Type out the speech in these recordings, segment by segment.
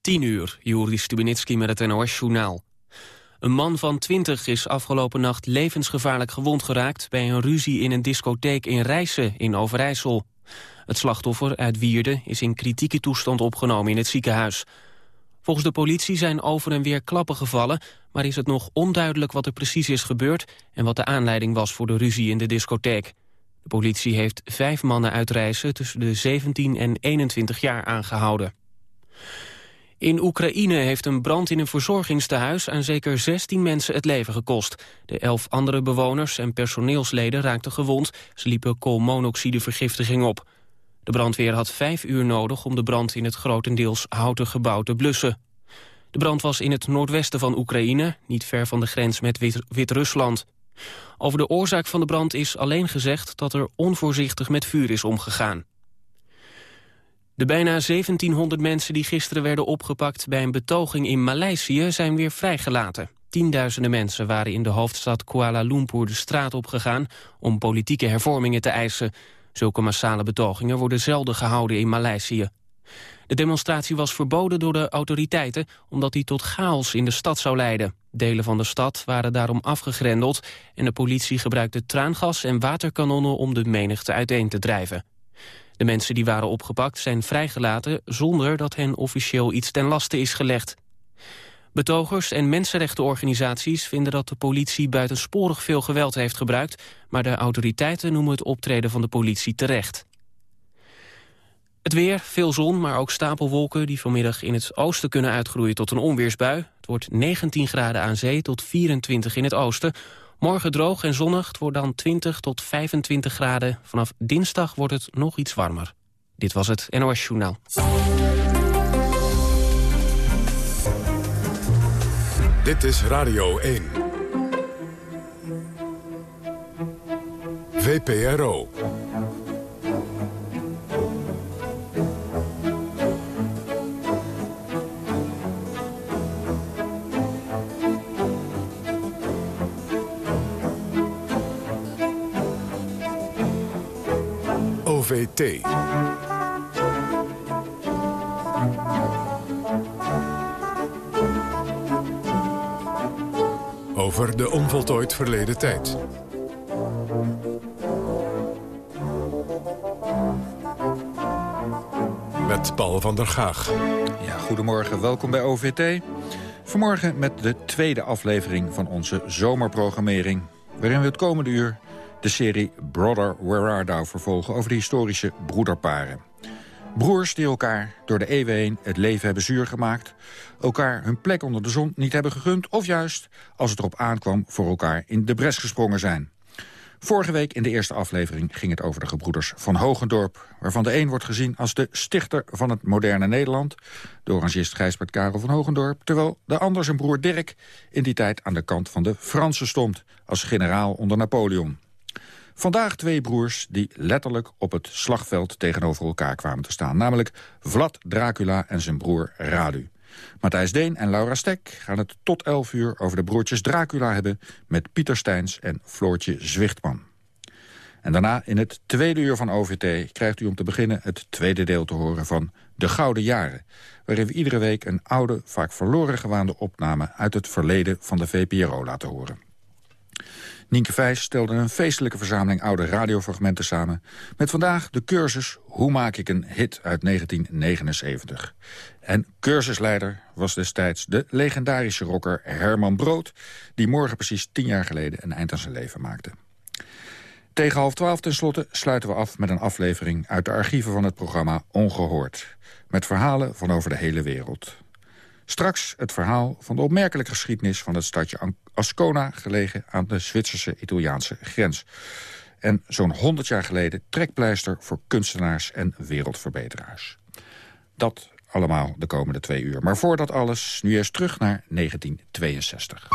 10 uur, Juri Stubenitski met het NOS-journaal. Een man van 20 is afgelopen nacht levensgevaarlijk gewond geraakt... bij een ruzie in een discotheek in Rijssen in Overijssel. Het slachtoffer uit Wierde is in kritieke toestand opgenomen in het ziekenhuis. Volgens de politie zijn over en weer klappen gevallen... maar is het nog onduidelijk wat er precies is gebeurd... en wat de aanleiding was voor de ruzie in de discotheek. De politie heeft vijf mannen uit Rijssen tussen de 17 en 21 jaar aangehouden. In Oekraïne heeft een brand in een verzorgingstehuis aan zeker 16 mensen het leven gekost. De elf andere bewoners en personeelsleden raakten gewond. Ze liepen koolmonoxidevergiftiging op. De brandweer had vijf uur nodig om de brand in het grotendeels houten gebouw te blussen. De brand was in het noordwesten van Oekraïne, niet ver van de grens met Wit-Rusland. Over de oorzaak van de brand is alleen gezegd dat er onvoorzichtig met vuur is omgegaan. De bijna 1700 mensen die gisteren werden opgepakt bij een betoging in Maleisië zijn weer vrijgelaten. Tienduizenden mensen waren in de hoofdstad Kuala Lumpur de straat opgegaan om politieke hervormingen te eisen. Zulke massale betogingen worden zelden gehouden in Maleisië. De demonstratie was verboden door de autoriteiten omdat die tot chaos in de stad zou leiden. Delen van de stad waren daarom afgegrendeld en de politie gebruikte traangas en waterkanonnen om de menigte uiteen te drijven. De mensen die waren opgepakt zijn vrijgelaten zonder dat hen officieel iets ten laste is gelegd. Betogers en mensenrechtenorganisaties vinden dat de politie buitensporig veel geweld heeft gebruikt, maar de autoriteiten noemen het optreden van de politie terecht. Het weer, veel zon, maar ook stapelwolken die vanmiddag in het oosten kunnen uitgroeien tot een onweersbui. Het wordt 19 graden aan zee tot 24 in het oosten. Morgen droog en zonnig, het wordt dan 20 tot 25 graden. Vanaf dinsdag wordt het nog iets warmer. Dit was het NOS Journaal. Dit is Radio 1. VPRO. Over de onvoltooid verleden tijd. Met Paul van der Gaag. Ja, goedemorgen, welkom bij OVT. Vanmorgen met de tweede aflevering van onze zomerprogrammering... waarin we het komende uur de serie Brother Where Are Thou vervolgen... over de historische broederparen. Broers die elkaar door de eeuwen heen het leven hebben zuur gemaakt... elkaar hun plek onder de zon niet hebben gegund... of juist, als het erop aankwam, voor elkaar in de bres gesprongen zijn. Vorige week in de eerste aflevering ging het over de gebroeders van Hogendorp... waarvan de een wordt gezien als de stichter van het moderne Nederland... de orangist Gijsbert Karel van Hogendorp... terwijl de ander zijn broer Dirk in die tijd aan de kant van de Fransen stond... als generaal onder Napoleon. Vandaag twee broers die letterlijk op het slagveld tegenover elkaar kwamen te staan. Namelijk Vlad Dracula en zijn broer Radu. Matthijs Deen en Laura Stek gaan het tot 11 uur over de broertjes Dracula hebben... met Pieter Steins en Floortje Zwichtman. En daarna in het tweede uur van OVT krijgt u om te beginnen... het tweede deel te horen van De Gouden Jaren... waarin we iedere week een oude, vaak verloren gewaande opname... uit het verleden van de VPRO laten horen. Nienke Vijs stelde een feestelijke verzameling oude radiofragmenten samen... met vandaag de cursus Hoe maak ik een hit uit 1979. En cursusleider was destijds de legendarische rocker Herman Brood... die morgen precies tien jaar geleden een eind aan zijn leven maakte. Tegen half twaalf tenslotte sluiten we af met een aflevering... uit de archieven van het programma Ongehoord. Met verhalen van over de hele wereld. Straks het verhaal van de opmerkelijke geschiedenis van het stadje Ascona... gelegen aan de Zwitserse-Italiaanse grens. En zo'n 100 jaar geleden trekpleister voor kunstenaars en wereldverbeteraars. Dat allemaal de komende twee uur. Maar voordat alles, nu eerst terug naar 1962.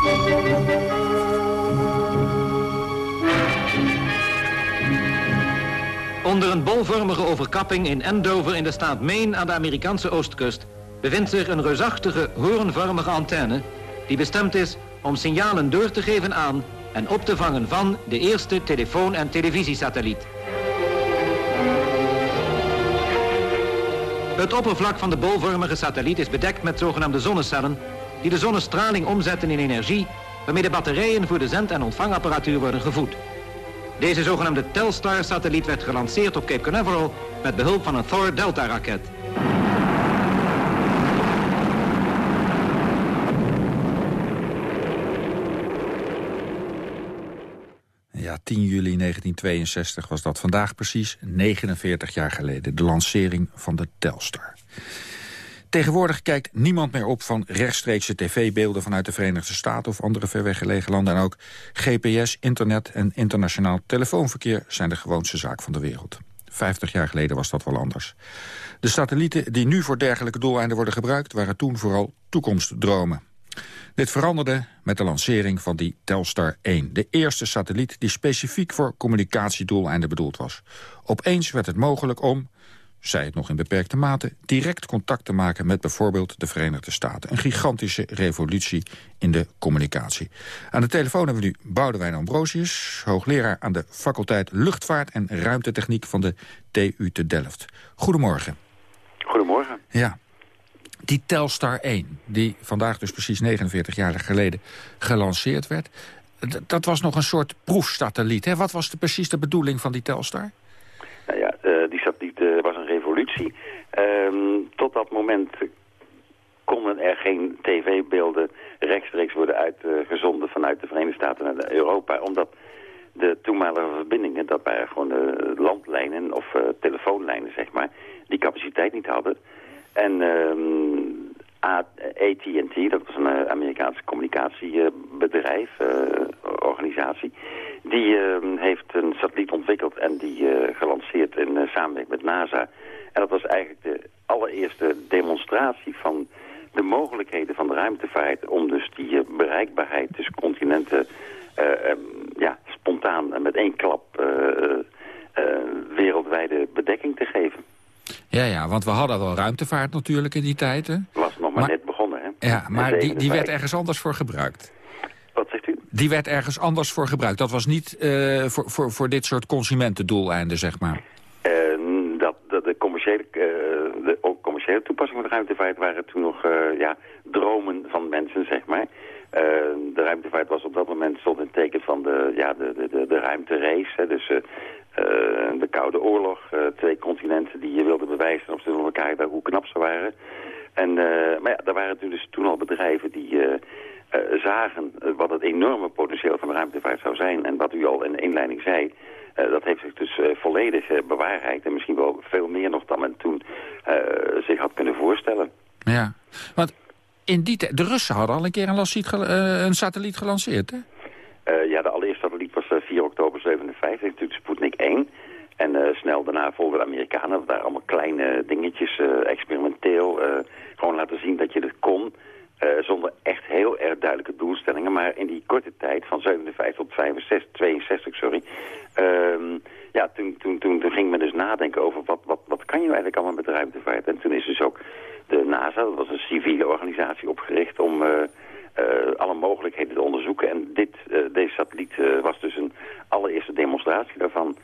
Onder een bolvormige overkapping in Andover in de staat Maine aan de Amerikaanse oostkust bevindt zich een reusachtige hoornvormige antenne die bestemd is om signalen door te geven aan en op te vangen van de eerste telefoon- en televisiesatelliet. Het oppervlak van de bolvormige satelliet is bedekt met zogenaamde zonnecellen... die de zonnestraling omzetten in energie... waarmee de batterijen voor de zend- en ontvangapparatuur worden gevoed. Deze zogenaamde Telstar-satelliet werd gelanceerd op Cape Canaveral... met behulp van een Thor Ja, 10 juli 1962 was dat vandaag precies 49 jaar geleden. De lancering van de Telstar. Tegenwoordig kijkt niemand meer op van rechtstreekse tv-beelden... vanuit de Verenigde Staten of andere ver weggelegen landen. En ook GPS, internet en internationaal telefoonverkeer... zijn de gewoonste zaak van de wereld. Vijftig jaar geleden was dat wel anders. De satellieten die nu voor dergelijke doeleinden worden gebruikt... waren toen vooral toekomstdromen. Dit veranderde met de lancering van die Telstar 1. De eerste satelliet die specifiek voor communicatiedoeleinden bedoeld was. Opeens werd het mogelijk om, zij het nog in beperkte mate... direct contact te maken met bijvoorbeeld de Verenigde Staten. Een gigantische revolutie in de communicatie. Aan de telefoon hebben we nu Boudewijn Ambrosius... hoogleraar aan de faculteit Luchtvaart en Ruimtetechniek van de TU te Delft. Goedemorgen. Goedemorgen. Ja, die Telstar 1, die vandaag dus precies 49 jaar geleden gelanceerd werd... dat was nog een soort proefsatelliet. Hè? Wat was de, precies de bedoeling van die Telstar? Nou ja, uh, die satelliet uh, was een revolutie. Uh, tot dat moment konden er geen tv-beelden rechtstreeks worden uitgezonden vanuit de Verenigde Staten naar Europa. Omdat de toenmalige verbindingen, dat waren gewoon de landlijnen of telefoonlijnen, zeg maar, die capaciteit niet hadden. En um, AT&T, dat was een uh, Amerikaanse communicatiebedrijf, uh, organisatie, die uh, heeft een satelliet ontwikkeld en die gelanceerd in samenwerking met NASA. En dat was eigenlijk de allereerste demonstratie van de mogelijkheden van de ruimtevaart om dus die bereikbaarheid tussen continenten um, ja, spontaan en met één klap wereldwijde bedekking te geven. Ja, ja, want we hadden wel ruimtevaart natuurlijk in die tijd. Hè? Was nog maar, maar net begonnen, hè? Ja, maar die, die werd ergens anders voor gebruikt. Wat zegt u? Die werd ergens anders voor gebruikt. Dat was niet uh, voor, voor, voor dit soort consumentendoeleinden, zeg maar. Uh, dat, dat de, commerciële, uh, de ook commerciële toepassingen van de ruimtevaart waren toen nog ja, dromen van mensen, zeg maar. de ruimtevaart was op dat moment stond in teken van de, ja, de, de, de, de ruimterace. Hè, dus uh, de Koude Oorlog. Uh, twee continenten die je wilden bewijzen op van elkaar hoe knap ze waren. En, uh, maar ja, daar waren dus toen al bedrijven die zagen wat het enorme potentieel van de ruimtevaart zou zijn. En wat u al in de inleiding zei, dat heeft zich dus volledig bewaarheid. En misschien wel veel meer nog dan men toen zich had kunnen voorstellen. Ja, want in die de Russen hadden al een keer een, een satelliet gelanceerd, hè? Ja, de 1955 natuurlijk Sputnik 1. En eh, snel daarna volgen de Amerikanen daar allemaal kleine dingetjes, eh, experimenteel. Eh, gewoon laten zien dat je het kon. zonder echt heel erg duidelijke doelstellingen. Maar in die korte tijd, van 57 tot 65, 62, sorry. Ehm, ja, toen, toen, toen, ging men dus nadenken over wat, wat, wat kan je nou eigenlijk allemaal met ruimtevaart. En toen is dus ook de NASA, dat was een civiele organisatie, opgericht om uh, alle mogelijkheden te onderzoeken. En dit, uh, deze satelliet uh, was dus een allereerste demonstratie daarvan.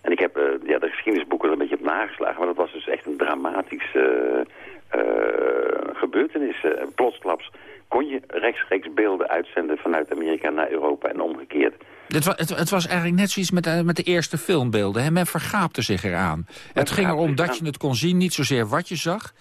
En ik heb ja, de geschiedenisboeken er een beetje op nageslagen, maar dat was dus echt een dramatische gebeurtenis. plotsklaps kon je rechtstreeks beelden uitzenden vanuit Amerika naar Europa en omgekeerd. Het was, het, het was eigenlijk net zoiets met, met de eerste filmbeelden. Hè? Men vergaapte zich eraan. het ging erom dat je het kon zien, niet zozeer wat je zag.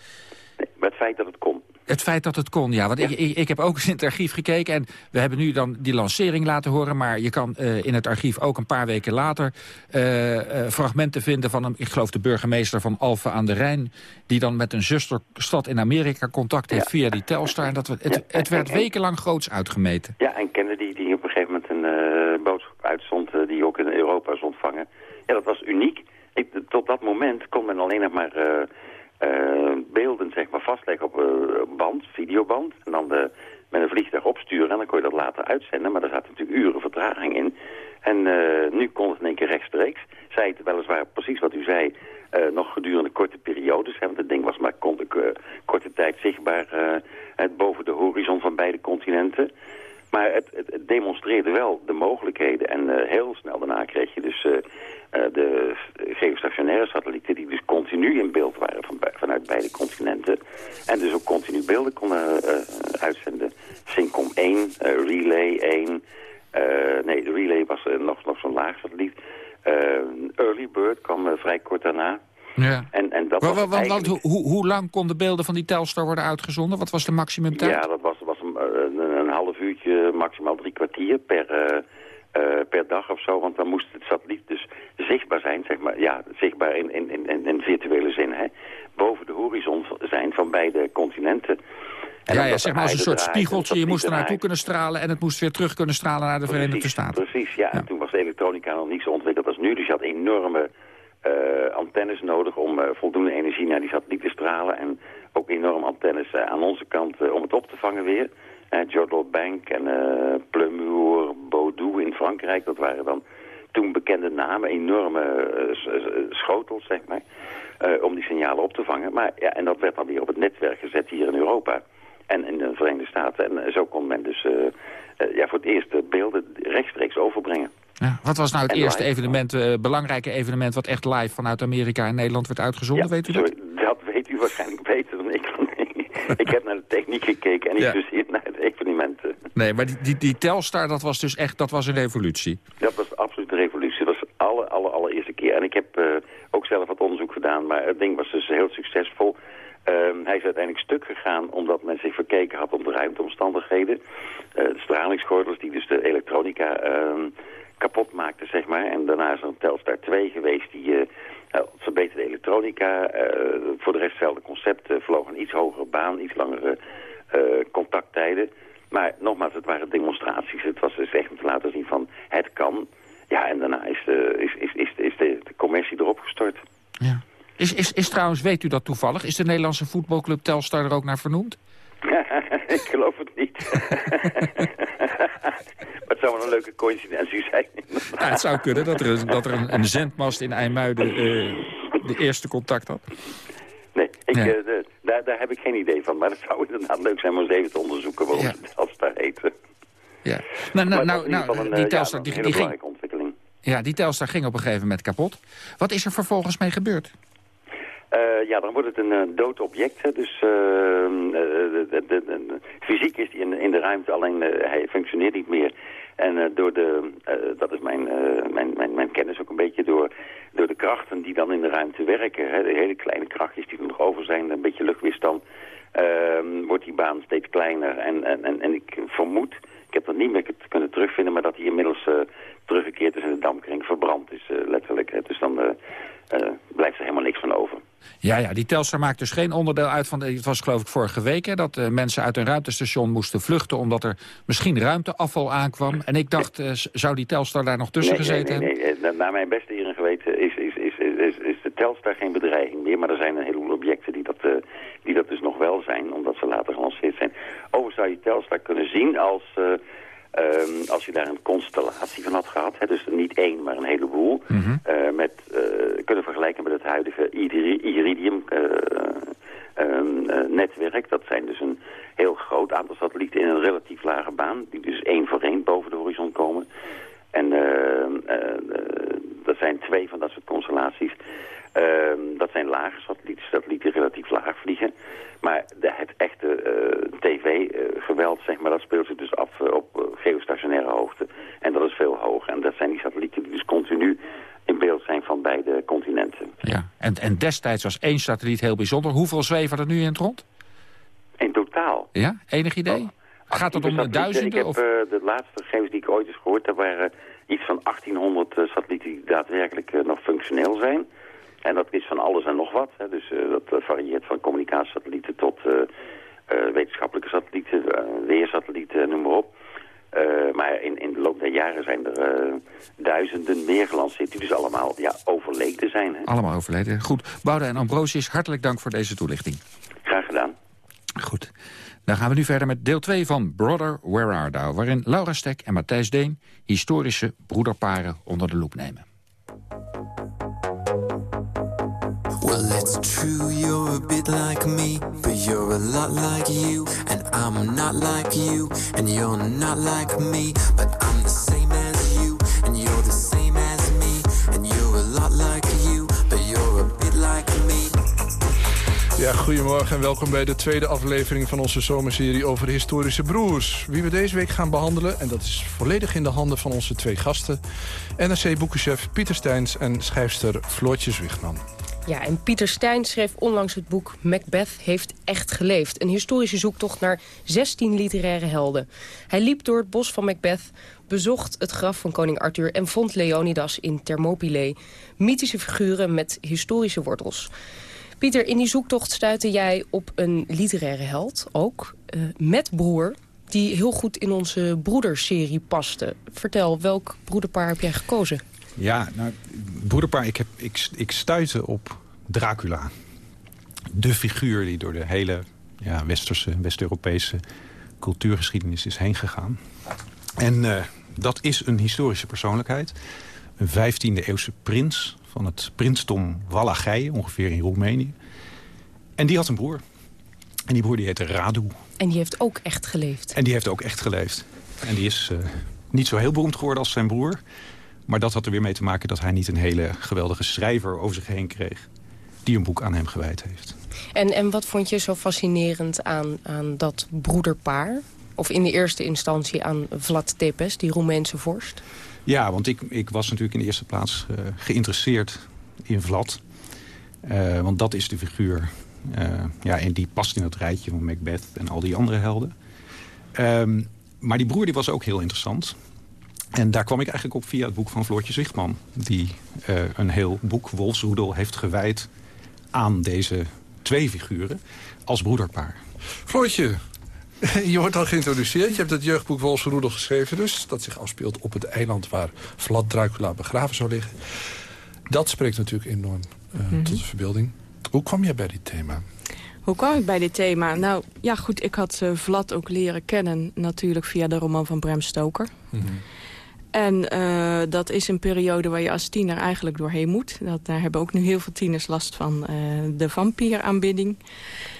Nee, maar het feit dat het kon. Het feit dat het kon, ja. Want ja. Ik, ik, ik, heb ook in het archief gekeken en we hebben nu dan die lancering laten horen... maar je kan uh, in het archief ook een paar weken later uh, uh, fragmenten vinden van, een, ik geloof de burgemeester van Alphen aan de Rijn... die dan met een zusterstad in Amerika contact heeft ja. via die Telstar. En dat we, het, het werd wekenlang groots uitgemeten. Ja, en Kennedy die op een gegeven moment een boodschap uitzond... die ook in Europa is ontvangen. Ja, dat was uniek. Ik, tot dat moment kon men alleen nog maar... Uh, beelden zeg maar, vastleggen op uh, band, videoband. En dan met een vliegtuig opsturen en dan kon je dat later uitzenden. Maar daar zaten natuurlijk uren vertraging in. En uh, nu kon het in één keer rechtstreeks. Zij het weliswaar precies wat u zei, nog gedurende korte periodes. Want het ding was maar korte tijd zichtbaar het boven de horizon van beide continenten. Maar het, het, het demonstreerde wel de mogelijkheden. En heel snel daarna kreeg je dus... Uh, de geostationaire satellieten die dus continu in beeld waren van, van vanuit beide continenten. En dus ook continu beelden konden uitzenden. Syncom 1, Relay 1... nee, Relay was nog, nog zo'n laag satelliet. Early Bird kwam vrij kort daarna. Ja. En, en dat was eigenlijk... hoe, hoe lang konden beelden van die Telstar worden uitgezonden? Wat was de maximumtijd? Ja, dat was, was een, een, half uurtje, maximaal drie kwartier per, uh, per dag of zo. Want dan moest het satelliet dus zichtbaar zijn, zeg maar. Ja, zichtbaar in, in, in, in virtuele zin, hè. Boven de horizon zijn van beide continenten. En ja, ja, zeg maar als een soort spiegeltje. Je moest er naartoe kunnen stralen en het moest weer terug kunnen stralen naar de Verenigde Staten. Precies, ja. En toen was de elektronica nog niet zo ontwikkeld als nu. Dus je had enorme uh, antennes nodig om uh, voldoende energie naar die satelliet te stralen. En ook enorm antennes uh, aan onze kant om het op te vangen weer. Jodel Bank en Plumur, Baudou in Frankrijk, dat waren dan toen bekende namen, enorme schotels, zeg maar, om die signalen op te vangen. Maar, ja, en dat werd dan weer op het netwerk gezet hier in Europa en in de Verenigde Staten. En zo kon men dus ja, voor het eerst beelden rechtstreeks overbrengen. Ja, wat was nou het eerste evenement, uh, belangrijke evenement... wat echt live vanuit Amerika en Nederland werd uitgezonden, weet u dat? dat weet u waarschijnlijk beter dan ik. ik heb naar de techniek gekeken en niet ja. naar het evenement. Nee, maar die, die, die Telstar, dat was dus echt dat was een revolutie? Dat was absoluut een revolutie. Dat was de alle, alle, allereerste keer. En ik heb uh, ook zelf wat onderzoek gedaan, maar het ding was dus heel succesvol. Um, hij is uiteindelijk stuk gegaan omdat men zich verkeken had op de ruimteomstandigheden. Uh, de stralingsgordels die dus de elektronica... Uh, kapot maakte, zeg maar. En daarna is er een Telstar 2 geweest die uh, verbeterde elektronica. Uh, voor de rest hetzelfde concept. Uh, vloog een iets hogere baan, iets langere contacttijden. Maar nogmaals, het waren demonstraties. Het was dus echt om te laten zien van het kan. Ja, en daarna is de, is, is, is, is de, de commercie erop gestort. Ja. Is, is, is trouwens, weet u dat toevallig, is de Nederlandse voetbalclub Telstar er ook naar vernoemd? ik geloof het niet. het zou wel een leuke coincidentie zijn. Ja, het zou kunnen dat er, een, dat er een, een zendmast in IJmuiden uh, de eerste contact had. Nee, ik, uh, de, daar, daar heb ik geen idee van. Maar het zou inderdaad leuk zijn om eens even te onderzoeken waarom ja. Telstar heet. Ja, nou, nou, nou, nou die Telstar ja, die, die ging... Ja, die Telstar ging op een gegeven moment kapot. Wat is er vervolgens mee gebeurd? Uh, ja, dan wordt het een uh, dood object. Hè. Dus de, de, de, fysiek is die in, in de ruimte, alleen hij functioneert niet meer. En door de, dat is mijn, mijn, mijn, mijn kennis ook een beetje, door, door de krachten die dan in de ruimte werken. Hè, de hele kleine krachtjes die er nog over zijn, een beetje luchtweerstand, ehm, wordt die baan steeds kleiner. En, en, en, en ik vermoed, ik heb dat niet meer kunnen terugvinden, maar dat hij inmiddels teruggekeerd is in de dampkring, verbrand is letterlijk. Hè. Dus dan blijft er helemaal niks van over. Ja, ja, die Telstar maakt dus geen onderdeel uit van... De, het was geloof ik vorige week hè, dat uh, mensen uit een ruimtestation moesten vluchten... omdat er misschien ruimteafval aankwam. En ik dacht, uh, zou die Telstar daar nog tussen nee, gezeten nee, nee, nee, Naar mijn beste eer en geweten is, is, is, is, is de Telstar geen bedreiging meer. Maar er zijn een heleboel objecten die dat, uh, die dat dus nog wel zijn... omdat ze later gelanceerd zijn. Overigens zou je Telstar kunnen zien als... Um, als je daar een constellatie van had gehad, hè, dus niet één, maar een heleboel, mm -hmm. uh, met, uh, kunnen vergelijken met het huidige Iridium uh, netwerk. Dat zijn dus een heel groot aantal satellieten in een relatief lage baan, die dus één voor één boven de horizon komen. En dat zijn twee van dat soort constellaties. Ehm, dat zijn lage satellieten, satellieten relatief laag vliegen. Maar de, het echte uh, tv-geweld, zeg maar, dat speelt zich dus af uh, op uh, geostationaire hoogte. En dat is veel hoger. En dat zijn die satellieten die dus continu in beeld zijn van beide continenten. Ja, en, en destijds was één satelliet heel bijzonder. Hoeveel zweven er nu in het rond? In totaal? Ja, enig idee? Oh, Gaat het om duizenden? Ik heb de laatste gegevens die ik ooit eens gehoord, er waren iets van 1800 satellieten die daadwerkelijk nog functioneel zijn. En dat is van alles en nog wat. Hè. Dus uh, dat eh, varieert van communicatiesatellieten tot uh, wetenschappelijke satellieten, weersatellieten, noem maar op. maar in, in de loop der jaren zijn er duizenden meer gelanceerd die dus allemaal ja, overleden zijn. Hè. Allemaal overleden. Goed. Bouda en Ambrosius, hartelijk dank voor deze toelichting. Graag gedaan. Goed. Dan gaan we nu verder met deel 2 van Brother Where Art Thou... waarin Laura Stek en Matthijs Deen historische broederparen onder de loep nemen. Well, it's true, you're a bit like me, but you're a lot like you, and I'm not like you, and you're not like me, but I'm the same as you, and you're the same as me, and you're a lot like you, but you're a bit like me. Ja, goedemorgen en welkom bij de tweede aflevering van onze zomerserie over historische broers. Wie we deze week gaan behandelen, en dat is volledig in de handen van onze twee gasten... NRC-boekenchef Pieter Steins en schrijfster Floortje Zwichtman. Ja, en Pieter Stein schreef onlangs het boek Macbeth heeft echt geleefd. Een historische zoektocht naar 16 literaire helden. Hij liep door het bos van Macbeth, bezocht het graf van koning Arthur... en vond Leonidas in Thermopylae. Mythische figuren met historische wortels. Pieter, in die zoektocht stuitte jij op een literaire held, ook, uh, met broer... die heel goed in onze broederserie paste. Vertel, welk broederpaar heb jij gekozen? Ja, nou, broederpaar, ik, heb, ik, ik stuitte op Dracula. De figuur die door de hele ja, westerse, West-Europese cultuurgeschiedenis is heen gegaan. En uh, dat is een historische persoonlijkheid. Een 15e eeuwse prins van het prinsdom Wallachije, ongeveer in Roemenië. En die had een broer. En die broer die heette Radu. En die heeft ook echt geleefd. En die heeft ook echt geleefd. En die is uh, niet zo heel beroemd geworden als zijn broer. Maar dat had er weer mee te maken dat hij niet een hele geweldige schrijver over zich heen kreeg. Die een boek aan hem gewijd heeft. En, en wat vond je zo fascinerend aan, aan dat broederpaar? Of in de eerste instantie aan Vlad Tepes, die Roemeense vorst? Ja, want ik, ik was natuurlijk in de eerste plaats uh, geïnteresseerd in Vlad. Uh, want dat is de figuur. Uh, ja, en die past in het rijtje van Macbeth en al die andere helden. Um, maar die broer die was ook heel interessant. En daar kwam ik eigenlijk op via het boek van Floortje Zichtman. Die uh, een heel boek, Wolfsroedel, heeft gewijd aan deze twee figuren als broederpaar. Floortje, je wordt al geïntroduceerd. Je hebt het jeugdboek Wolfsroedel geschreven dus. Dat zich afspeelt op het eiland waar Vlad Dracula begraven zou liggen. Dat spreekt natuurlijk enorm uh, mm -hmm. tot de verbeelding. Hoe kwam je bij dit thema? Hoe kwam ik bij dit thema? Nou, ja goed, ik had uh, Vlad ook leren kennen natuurlijk via de roman van Bram Stoker. Mm -hmm. En uh, dat is een periode waar je als tiener eigenlijk doorheen moet. Dat, daar hebben ook nu heel veel tieners last van uh, de vampieraanbidding.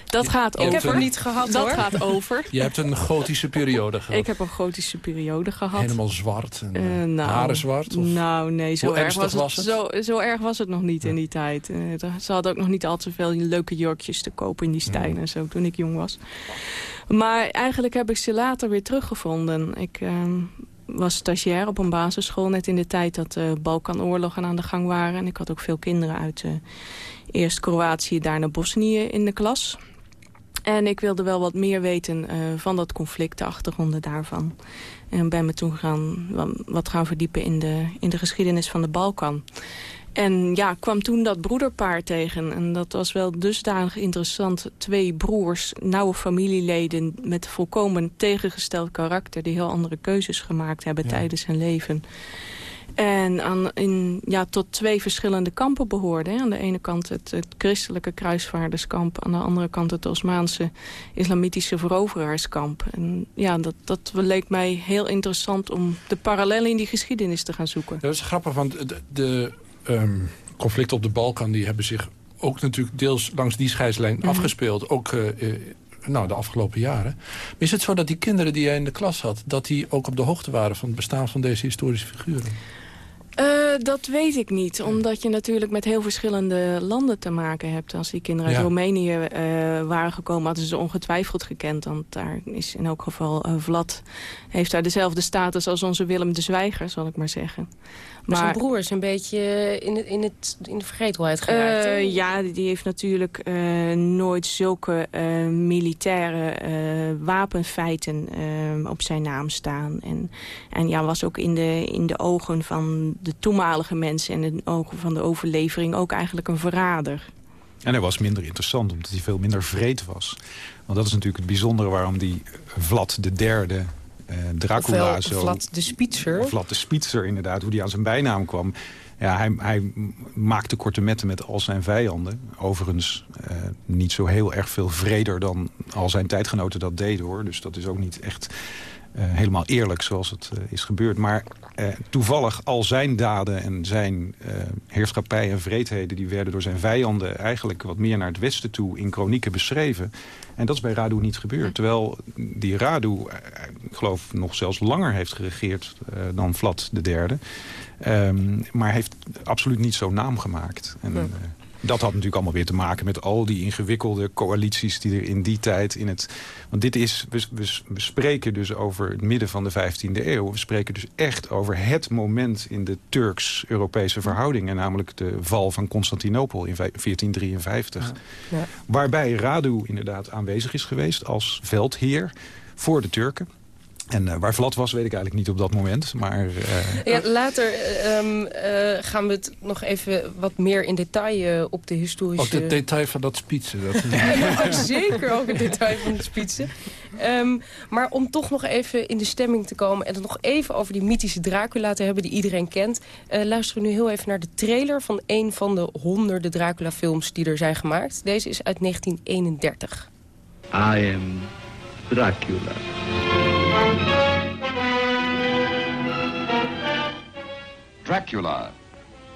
Dat gaat over. Ik heb hem niet gehad Dat hoor. gaat over. Je hebt een gotische periode gehad. Ik heb een gotische periode gehad. Helemaal zwart en uh, nou, haren zwart? Of? Nou nee, zo erg was het, was het? Zo, zo, erg was het nog niet ja. in die tijd. ze hadden ook nog niet al te veel leuke jurkjes te kopen in die stijl en zo toen ik jong was. Maar eigenlijk heb ik ze later weer teruggevonden. Ik was stagiair op een basisschool. Net in de tijd dat de Balkanoorlogen aan de gang waren. En ik had ook veel kinderen uit uh, eerst Kroatië, daarna Bosnië in de klas. En ik wilde wel wat meer weten uh, van dat conflict, de achtergronden daarvan. En ben me toen gaan, wat gaan verdiepen in de, in de geschiedenis van de Balkan. En ja, kwam toen dat broederpaar tegen. En dat was wel dusdanig interessant. Twee broers, nauwe familieleden met volkomen tegengesteld karakter... die heel andere keuzes gemaakt hebben ja. tijdens hun leven. En aan, in, ja, tot twee verschillende kampen behoorden. Aan de ene kant het, het christelijke kruisvaarderskamp... aan de andere kant het Osmaanse islamitische veroveraarskamp. En ja, dat, dat leek mij heel interessant om de parallellen in die geschiedenis te gaan zoeken. Dat is grappig, want de, de um, conflicten op de Balkan... die hebben zich ook natuurlijk deels langs die scheidslijn mm -hmm. afgespeeld. Ook uh, uh, nou, de afgelopen jaren. Maar is het zo dat die kinderen die jij in de klas had... dat die ook op de hoogte waren van het bestaan van deze historische figuren? Uh, dat weet ik niet, omdat je natuurlijk met heel verschillende landen te maken hebt. Als die kinderen uit ja. Roemenië uh, waren gekomen, hadden ze ongetwijfeld gekend. Want daar is in elk geval uh, Vlad, heeft daar dezelfde status als onze Willem de Zwijger, zal ik maar zeggen. Maar, maar zijn broer is een beetje in, het, in, het, in de vergetelheid geraakt. Uh, ja, die heeft natuurlijk uh, nooit zulke uh, militaire wapenfeiten op zijn naam staan. En, en ja, was ook in de, in de ogen van de toenmalige mensen... en in de ogen van de overlevering ook eigenlijk een verrader. En hij was minder interessant, omdat hij veel minder vreed was. Want dat is natuurlijk het bijzondere waarom die Vlad de derde uh, Dracula zo... Vlad de Spitzer. Vlad de Spitzer, inderdaad. Hoe die aan zijn bijnaam kwam. Ja, hij, hij maakte korte metten met al zijn vijanden. Overigens uh, niet zo heel erg veel vreder dan al zijn tijdgenoten dat deden, hoor. Dus dat is ook niet echt helemaal eerlijk zoals het uh, is gebeurd. Maar uh, toevallig al zijn daden en zijn heerschappij en vreedheden... die werden door zijn vijanden eigenlijk wat meer naar het westen toe in kronieken beschreven. En dat is bij Radu niet gebeurd. Terwijl die Radu, ik geloof, nog zelfs langer heeft geregeerd dan Vlad de derde. Um, maar heeft absoluut niet zo'n naam gemaakt. En, Dat had natuurlijk allemaal weer te maken met al die ingewikkelde coalities... die er in die tijd in het... Want dit is, we, we, we spreken dus over het midden van de 15e eeuw. We spreken dus echt over het moment in de Turks-Europese verhoudingen. Namelijk de val van Constantinopel in 1453. Ja. Waarbij Radu inderdaad aanwezig is geweest als veldheer voor de Turken. En uh, waar Vlad was, weet ik eigenlijk niet op dat moment. Maar, uh... ja, later um, uh, gaan we het nog even wat meer in detail op de historische... Ook het detail van dat spitsen. Dat... ja, zeker ook het detail van het spitsen. Um, maar om toch nog even in de stemming te komen... en het nog even over die mythische Dracula te hebben die iedereen kent... luisteren we nu heel even naar de trailer van een van de honderden Dracula-films die er zijn gemaakt. Deze is uit 1931. I am Dracula. Dracula.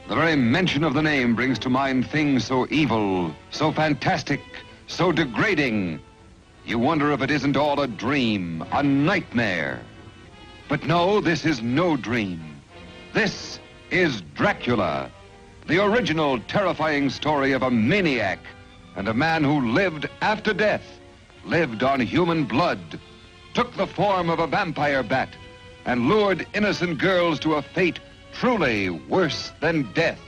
The very mention of the name brings to mind things so evil, so fantastic, so degrading. You wonder if it isn't all a dream, a nightmare. But no, this is no dream. This is Dracula, the original terrifying story of a maniac and a man who lived after death, lived on human blood, took the form of a vampire bat, and lured innocent girls to a fate truly worse than death.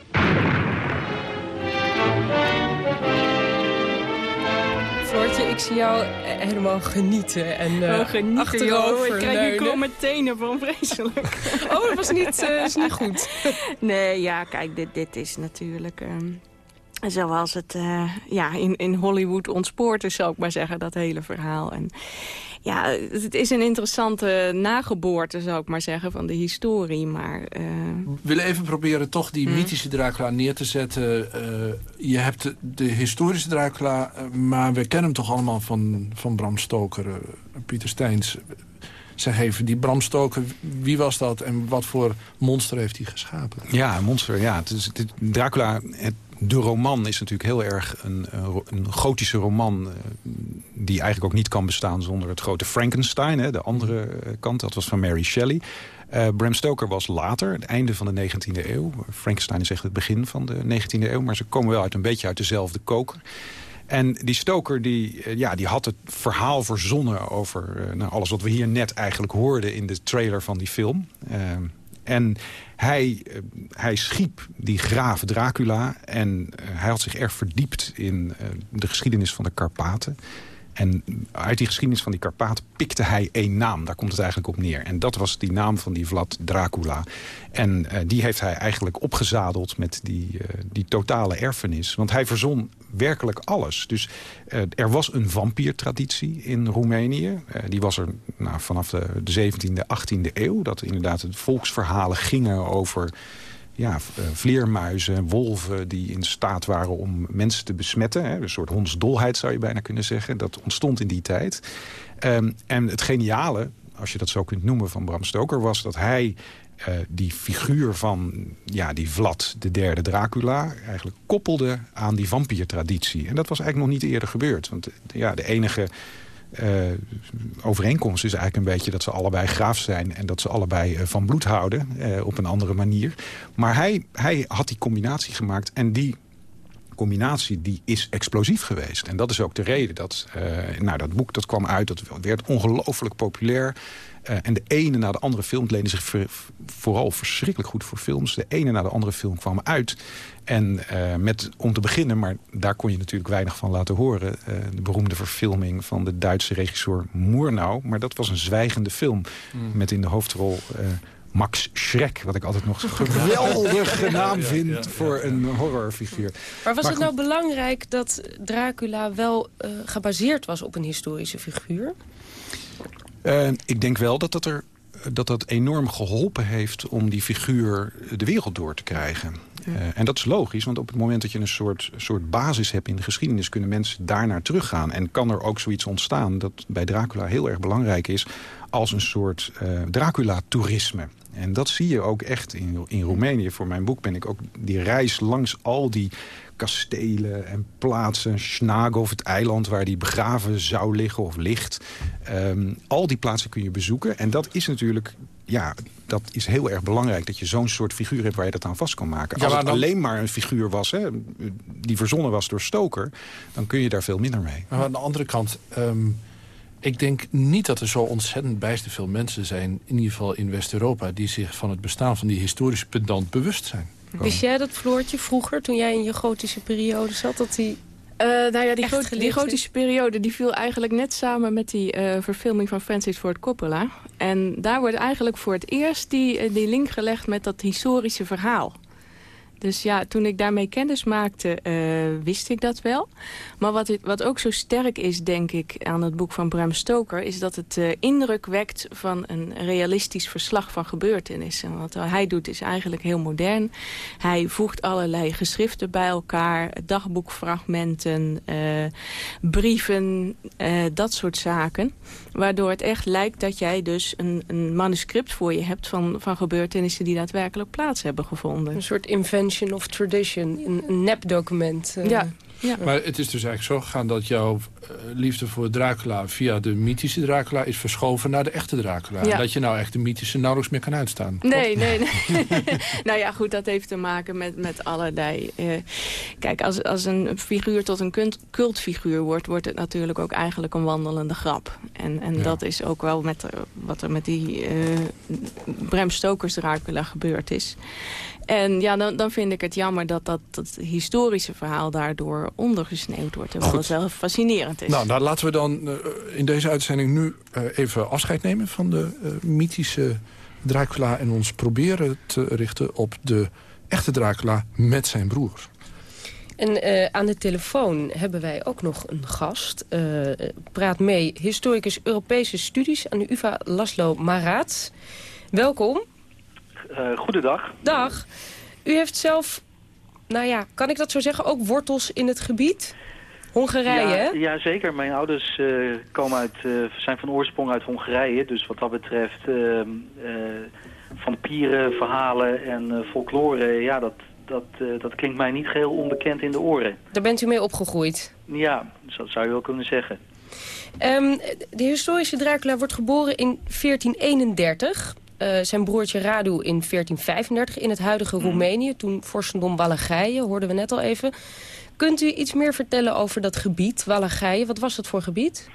Floortje, ik zie jou helemaal genieten. En, uh, oh, genieten, achterover joh. Ik krijg nu kromme tenen van vreselijk. oh, dat was niet, uh, is niet goed. nee, ja, kijk, dit, dit is natuurlijk... Um, zoals het uh, ja, in, in Hollywood ontspoort is, zou ik maar zeggen, dat hele verhaal. En ja, het is een interessante nageboorte, zou ik maar zeggen, van de historie. Maar, uh... We willen even proberen toch die hmm. mythische Dracula neer te zetten. Uh, je hebt de, de, historische Dracula, maar we kennen hem toch allemaal van, van Bram Stoker, Pieter Steins. Zeg even, die Bram Stoker, wie was dat en wat voor monster heeft hij geschapen? Ja, een monster, ja. Het is, Dracula, het de roman is natuurlijk heel erg een, een gotische roman... Uh, die eigenlijk ook niet kan bestaan zonder het grote Frankenstein. Hè, de andere eh, kant, dat was van Mary Shelley. Uh, Bram Stoker was later, het einde van de 19e eeuw. Frankenstein is echt het begin van de 19e eeuw. Maar ze komen wel uit een beetje uit dezelfde koker. En die Stoker die, ja, die had het verhaal verzonnen over nou, alles wat we hier net eigenlijk hoorden... in de trailer van die film. En hij, eh, hij schiep die graaf Dracula en eh, hij had zich erg verdiept in eh, de geschiedenis van de Karpaten. En uit die geschiedenis van die Karpaten pikte hij één naam. Daar komt het eigenlijk op neer. En dat was die naam van die Vlad Dracula. En uh, die heeft hij eigenlijk opgezadeld met die, uh, die totale erfenis. Want hij verzon werkelijk alles. Dus uh, er was een vampiertraditie in Roemenië. die was er nou, vanaf de, de 17e, 18e eeuw. Dat inderdaad de volksverhalen gingen over ja, eh, vleermuizen, wolven die in staat waren om mensen te besmetten. Hè, een soort hondsdolheid zou je bijna kunnen zeggen. Dat ontstond in die tijd. Um, en het geniale, als je dat zo kunt noemen, van Bram Stoker... was dat hij uh, die figuur van ja, die Vlad, de derde Dracula... eigenlijk koppelde aan die vampiertraditie. En dat was eigenlijk nog niet eerder gebeurd. Want ja, de enige overeenkomst is eigenlijk een beetje dat ze allebei graaf zijn... en dat ze allebei uh, van bloed houden uh, op een andere manier. Maar hij, hij had die combinatie gemaakt en die combinatie die is explosief geweest. En dat is ook de reden dat... nou, dat boek dat kwam uit, dat werd ongelooflijk populair... Uh, en de ene na de andere film leende zich vooral verschrikkelijk goed voor films. De ene na de andere film kwam uit. En uh, met, om te beginnen, maar daar kon je natuurlijk weinig van laten horen... Uh, de beroemde verfilming van de Duitse regisseur Murnau. Maar dat was een zwijgende film mm. met in de hoofdrol... Max Schreck, wat ik altijd nog een geweldige naam vind ja, ja, ja, voor een horrorfiguur. Maar was maar het nou belangrijk dat Dracula wel uh, gebaseerd was op een historische figuur? Uh, ik denk wel dat dat, er, dat dat enorm geholpen heeft om die figuur de wereld door te krijgen. Uh, en dat is logisch, want op het moment dat je een soort, soort basis hebt in de geschiedenis... kunnen mensen daarnaar teruggaan. En kan er ook zoiets ontstaan dat bij Dracula heel erg belangrijk is... als een soort uh, Dracula-toerisme. En dat zie je ook echt in, in Roemenië. Voor mijn boek ben ik ook die reis langs al die kastelen en plaatsen. Snagov, het eiland waar die begraven zou liggen of ligt. Um, al die plaatsen kun je bezoeken. En dat is natuurlijk ja, dat is heel erg belangrijk dat je zo'n soort figuur hebt waar je dat aan vast kan maken. Ja, Als het dan- alleen maar een figuur was, hè, die verzonnen was door Stoker... dan kun je daar veel minder mee. Maar aan de andere kant, ehm, ik denk niet dat er zo ontzettend bijster veel mensen zijn... in ieder geval in West-Europa... die zich van het bestaan van die historische pedant bewust zijn. Wist jij dat, Floortje, vroeger, toen jij in je gotische periode zat... dat die Eh, nou ja, die, goot- die gotische periode die viel eigenlijk net samen met die eh, verfilming van Francis Ford Coppola. En daar wordt eigenlijk voor het eerst die, eh, die link gelegd met dat historische verhaal. Dus ja, toen ik daarmee kennis maakte, eh, wist ik dat wel. Maar wat, wat ook zo sterk is, denk ik, aan het boek van Bram Stoker... is dat het eh, indruk wekt van een realistisch verslag van gebeurtenissen. Wat hij doet is eigenlijk heel modern. Hij voegt allerlei geschriften bij elkaar, dagboekfragmenten, eh, brieven, dat soort zaken. Waardoor het echt lijkt dat jij dus een, een manuscript voor je hebt... Van, van gebeurtenissen die daadwerkelijk plaats hebben gevonden. een soort invention of tradition, een, een nepdocument... eh, Ja. Ja. Maar het is dus eigenlijk zo gegaan dat jouw liefde voor Dracula... via de mythische Dracula is verschoven naar de echte Dracula. Ja. Dat je nou echt de mythische nauwelijks meer kan uitstaan. Nee, nee, nee. nou ja, goed, dat heeft te maken met, met allerlei... eh, kijk, als, als een figuur tot een cult- cultfiguur wordt... wordt het natuurlijk ook eigenlijk een wandelende grap. En, en Ja. dat is ook wel met, eh, wat er met die eh Bram Stokers Dracula gebeurd is. En ja, dan, dan vind ik het jammer dat dat, dat historische verhaal daardoor ondergesneeuwd wordt. Terwijl Goed. het wel fascinerend is. Nou, nou, laten we dan eh, in deze uitzending nu eh, even afscheid nemen... van de eh, mythische Dracula... en ons proberen te richten op de echte Dracula met zijn broers. En eh, aan de telefoon hebben wij ook nog een gast. Eh, praat mee historicus Europese studies aan de UvA Laszlo Marat. Welkom. Uh, goedendag. Dag. U heeft zelf, nou ja, kan ik dat zo zeggen, ook wortels in het gebied? Hongarije, ja, ja, zeker. Mijn ouders uh, komen uit, uh, zijn van oorsprong uit Hongarije. Dus wat dat betreft uh, vampieren, verhalen en folklore... ja, dat, dat, dat klinkt mij niet geheel onbekend in de oren. Daar bent u mee opgegroeid? Ja, dus dat zou je wel kunnen zeggen. Um, de historische Dracula wordt geboren in 1431... Uh, zijn broertje Radu in 1435 in het huidige mm. Roemenië. Toen vorstendom Wallachije, hoorden we net al even. Kunt u iets meer vertellen over dat gebied, Wallachije? Wat was dat voor gebied?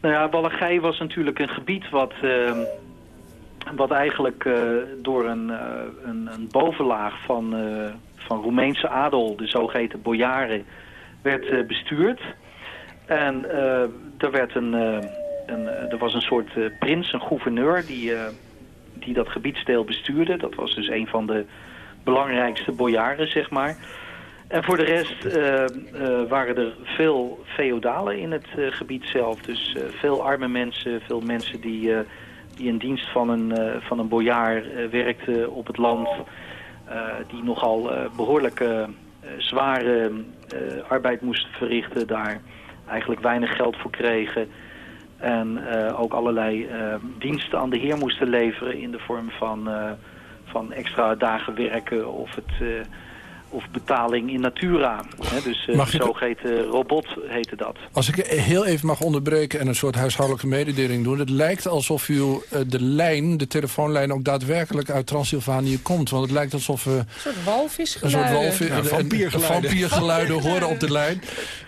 Nou ja, Wallachije was natuurlijk een gebied wat, uh, wat eigenlijk uh, door een, uh, een, een, bovenlaag van, van Roemeense adel, de zogeheten bojaren, werd bestuurd. En er, werd een, een, er was een soort prins, een gouverneur, die die dat gebiedsdeel bestuurde. Dat was dus een van de belangrijkste bojaren, zeg maar. En voor de rest uh, uh, waren er veel feodalen in het uh, gebied zelf. Dus veel arme mensen, veel mensen die, die in dienst van een, van een bojaar werkten op het land. die nogal behoorlijk zware arbeid moesten verrichten, daar eigenlijk weinig geld voor kregen. En ook allerlei diensten aan de heer moesten leveren in de vorm van, van extra dagen werken of, het, of betaling in natura. Hè? Dus Mag ik... zogeheten robot heette dat. Als ik heel even mag onderbreken en een soort huishoudelijke mededeling doen. Het lijkt alsof u de lijn, de telefoonlijn ook daadwerkelijk uit Transylvanië komt. Want het lijkt alsof we... Een soort walvisgeluiden. Een soort walvis, ja, vampiergeluiden. vampiergeluiden horen op de lijn.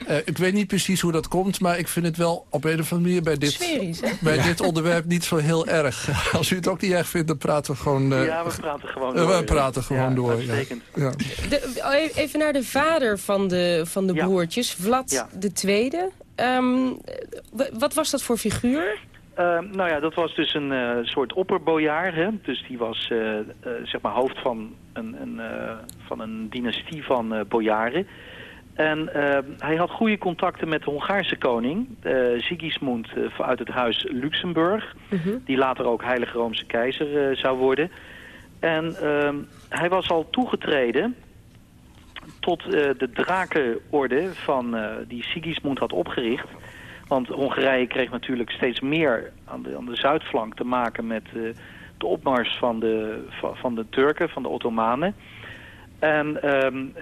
Uh, ik weet niet precies hoe dat komt, maar ik vind het wel op een of andere manier bij dit, Sferisch, bij dit onderwerp niet zo heel erg. Als u het ook niet erg vindt, dan praten we gewoon... Uh, ja, we praten gewoon uh, door. We praten gewoon ja, door. Ja. Ja. De, even naar de vader van de, van de broertjes, Vlad ja. de Tweede. Um, wat was dat voor figuur? Uh, nou ja, dat was dus een uh, soort opperbojaar. Hè? Dus die was uh, zeg maar hoofd van een, een van een dynastie van bojaren. En hij had goede contacten met de Hongaarse koning, Sigismund uit het huis Luxemburg. Mhm. -huh. Die later ook heilige Roomse keizer zou worden. En hij was al toegetreden tot uh, de drakenorde van, uh, die Sigismund had opgericht. Want Hongarije kreeg natuurlijk steeds meer aan de, zuidflank te maken met uh, de opmars van de, van, de Turken, van de Ottomanen. En um,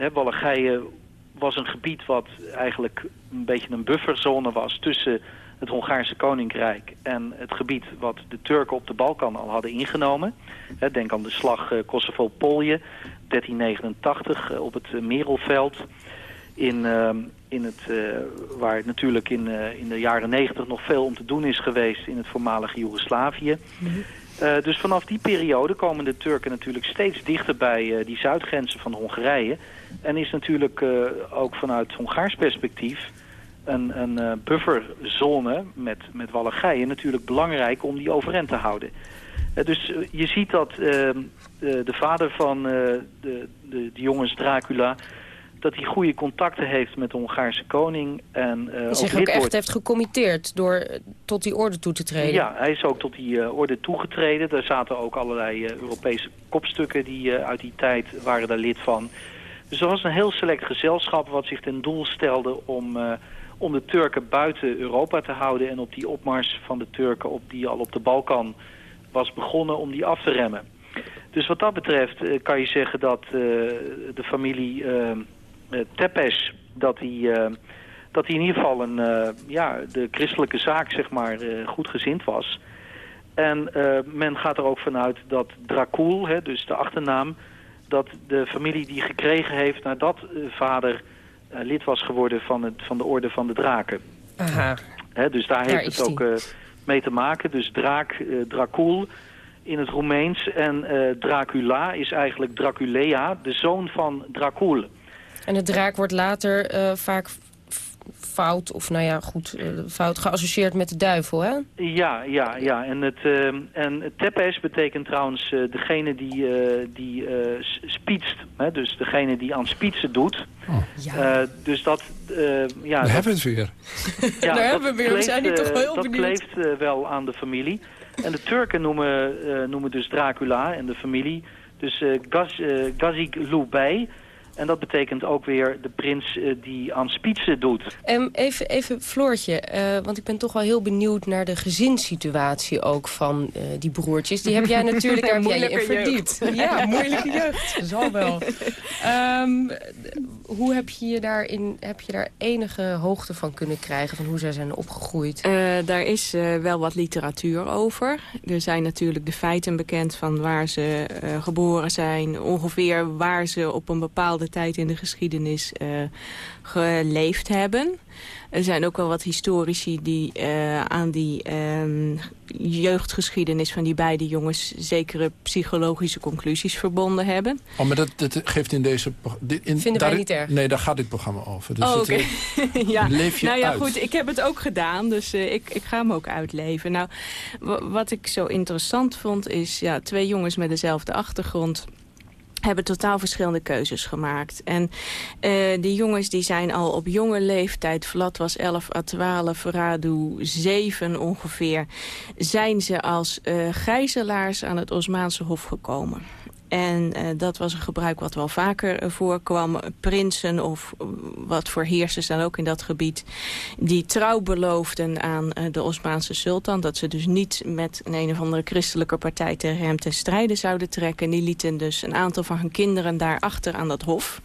was een gebied wat eigenlijk een beetje een bufferzone was tussen het Hongaarse Koninkrijk en het gebied wat de Turken op de Balkan al hadden ingenomen. denk aan de slag Kosovo-Polje, 1389 op het Merelveld. In, in het, waar natuurlijk in, in de jaren 90 nog veel om te doen is geweest in het voormalige Joegoslavië. Mhm. Uh, dus vanaf die periode komen de Turken natuurlijk steeds dichter bij uh, die zuidgrenzen van Hongarije. En is natuurlijk uh, ook vanuit Hongaars perspectief een, een bufferzone met, met Wallachije natuurlijk belangrijk om die overeind te houden. Dus je ziet dat ehm, de vader van de, de, de jongens Dracula dat hij goede contacten heeft met de Hongaarse koning. En, uh, zich ook, echt heeft gecommitteerd door eh, tot die orde toe te treden. Ja, hij is ook tot die uh, orde toegetreden. Er zaten ook allerlei uh, Europese kopstukken die uit die tijd waren daar lid van. Dus er was een heel select gezelschap wat zich ten doel stelde om, om de Turken buiten Europa te houden... en op die opmars van de Turken op die al op de Balkan was begonnen om die af te remmen. Dus wat dat betreft kan je zeggen dat de familie uh, Tepes, dat eh, dat hij in ieder geval een, eh, ja, de christelijke zaak zeg maar, goed gezind was. En men gaat er ook vanuit dat Dracul, hè, dus de achternaam, dat de familie die gekregen heeft nadat vader lid was geworden van, het, van de orde van de draken. Aha. Hè, dus daar, heeft het ook mee te maken. Dus draak, Dracul in het Roemeens en Dracula is eigenlijk Draculea, de zoon van Dracul. En de draak wordt later uh, vaak fout, of nou ja, goed, uh, fout geassocieerd met de duivel, hè? Ja, ja, ja. En, het, uh, en tepes betekent trouwens uh, degene die, die spietst. Hè? Dus degene die aan spietsen doet. Oh. Ja. dus dat... ja, Daar hebben we het weer. ja, Daar hebben we weer. we zijn hier toch wel heel dat benieuwd. Dat kleeft wel aan de familie. En de Turken noemen, noemen dus Dracula en de familie... Dus Gaz, Gazik Lubei... En dat betekent ook weer de prins uh, die aan spitsen doet. Um, even, even Floortje, uh, want ik ben toch wel heel benieuwd naar de gezinssituatie ook van uh, die broertjes. Die heb jij natuurlijk daar jij in verdiept. Ja, moeilijke jeugd. Zal wel. Um, hoe heb je, je daarin, heb je daar enige hoogte van kunnen krijgen... van hoe zij zijn opgegroeid? daar is wel wat literatuur over. Er zijn natuurlijk de feiten bekend van waar ze geboren zijn... ongeveer waar ze op een bepaalde tijd in de geschiedenis uh, geleefd hebben. Er zijn ook wel wat historici die uh, aan die uh, jeugdgeschiedenis van die beide jongens... zekere psychologische conclusies verbonden hebben. Oh, maar dat, dat geeft in deze... In, Vinden wij niet erg. Nee, daar gaat dit programma over. Dus oh, oké. Okay. ja. Leef je nou ja, uit. goed, ik heb het ook gedaan, dus uh, ik, ik ga hem ook uitleven. Nou, wat ik zo interessant vond is... Ja, twee jongens met dezelfde achtergrond hebben totaal verschillende keuzes gemaakt. En uh, die jongens die zijn al op jonge leeftijd, Vlad was 11 à 12, Radu 7 ongeveer, zijn ze als uh, gijzelaars aan het Osmaanse Hof gekomen. En uh, dat was een gebruik wat wel vaker uh, voorkwam. Prinsen of uh, wat voor heersers dan ook in dat gebied... die trouw beloofden aan de Osmaanse sultan... dat ze dus niet met een een of andere christelijke partij tegen hem ten strijde zouden trekken. Die lieten dus een aantal van hun kinderen daar achter aan dat hof.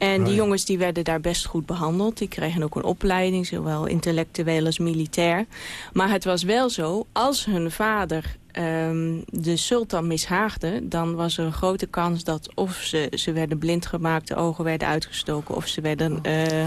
En die jongens die werden daar best goed behandeld. Die kregen ook een opleiding, zowel intellectueel als militair. Maar het was wel zo, als hun vader um, de sultan mishaagde... dan was er een grote kans dat of ze, ze werden blind gemaakt... de ogen werden uitgestoken of ze werden uh,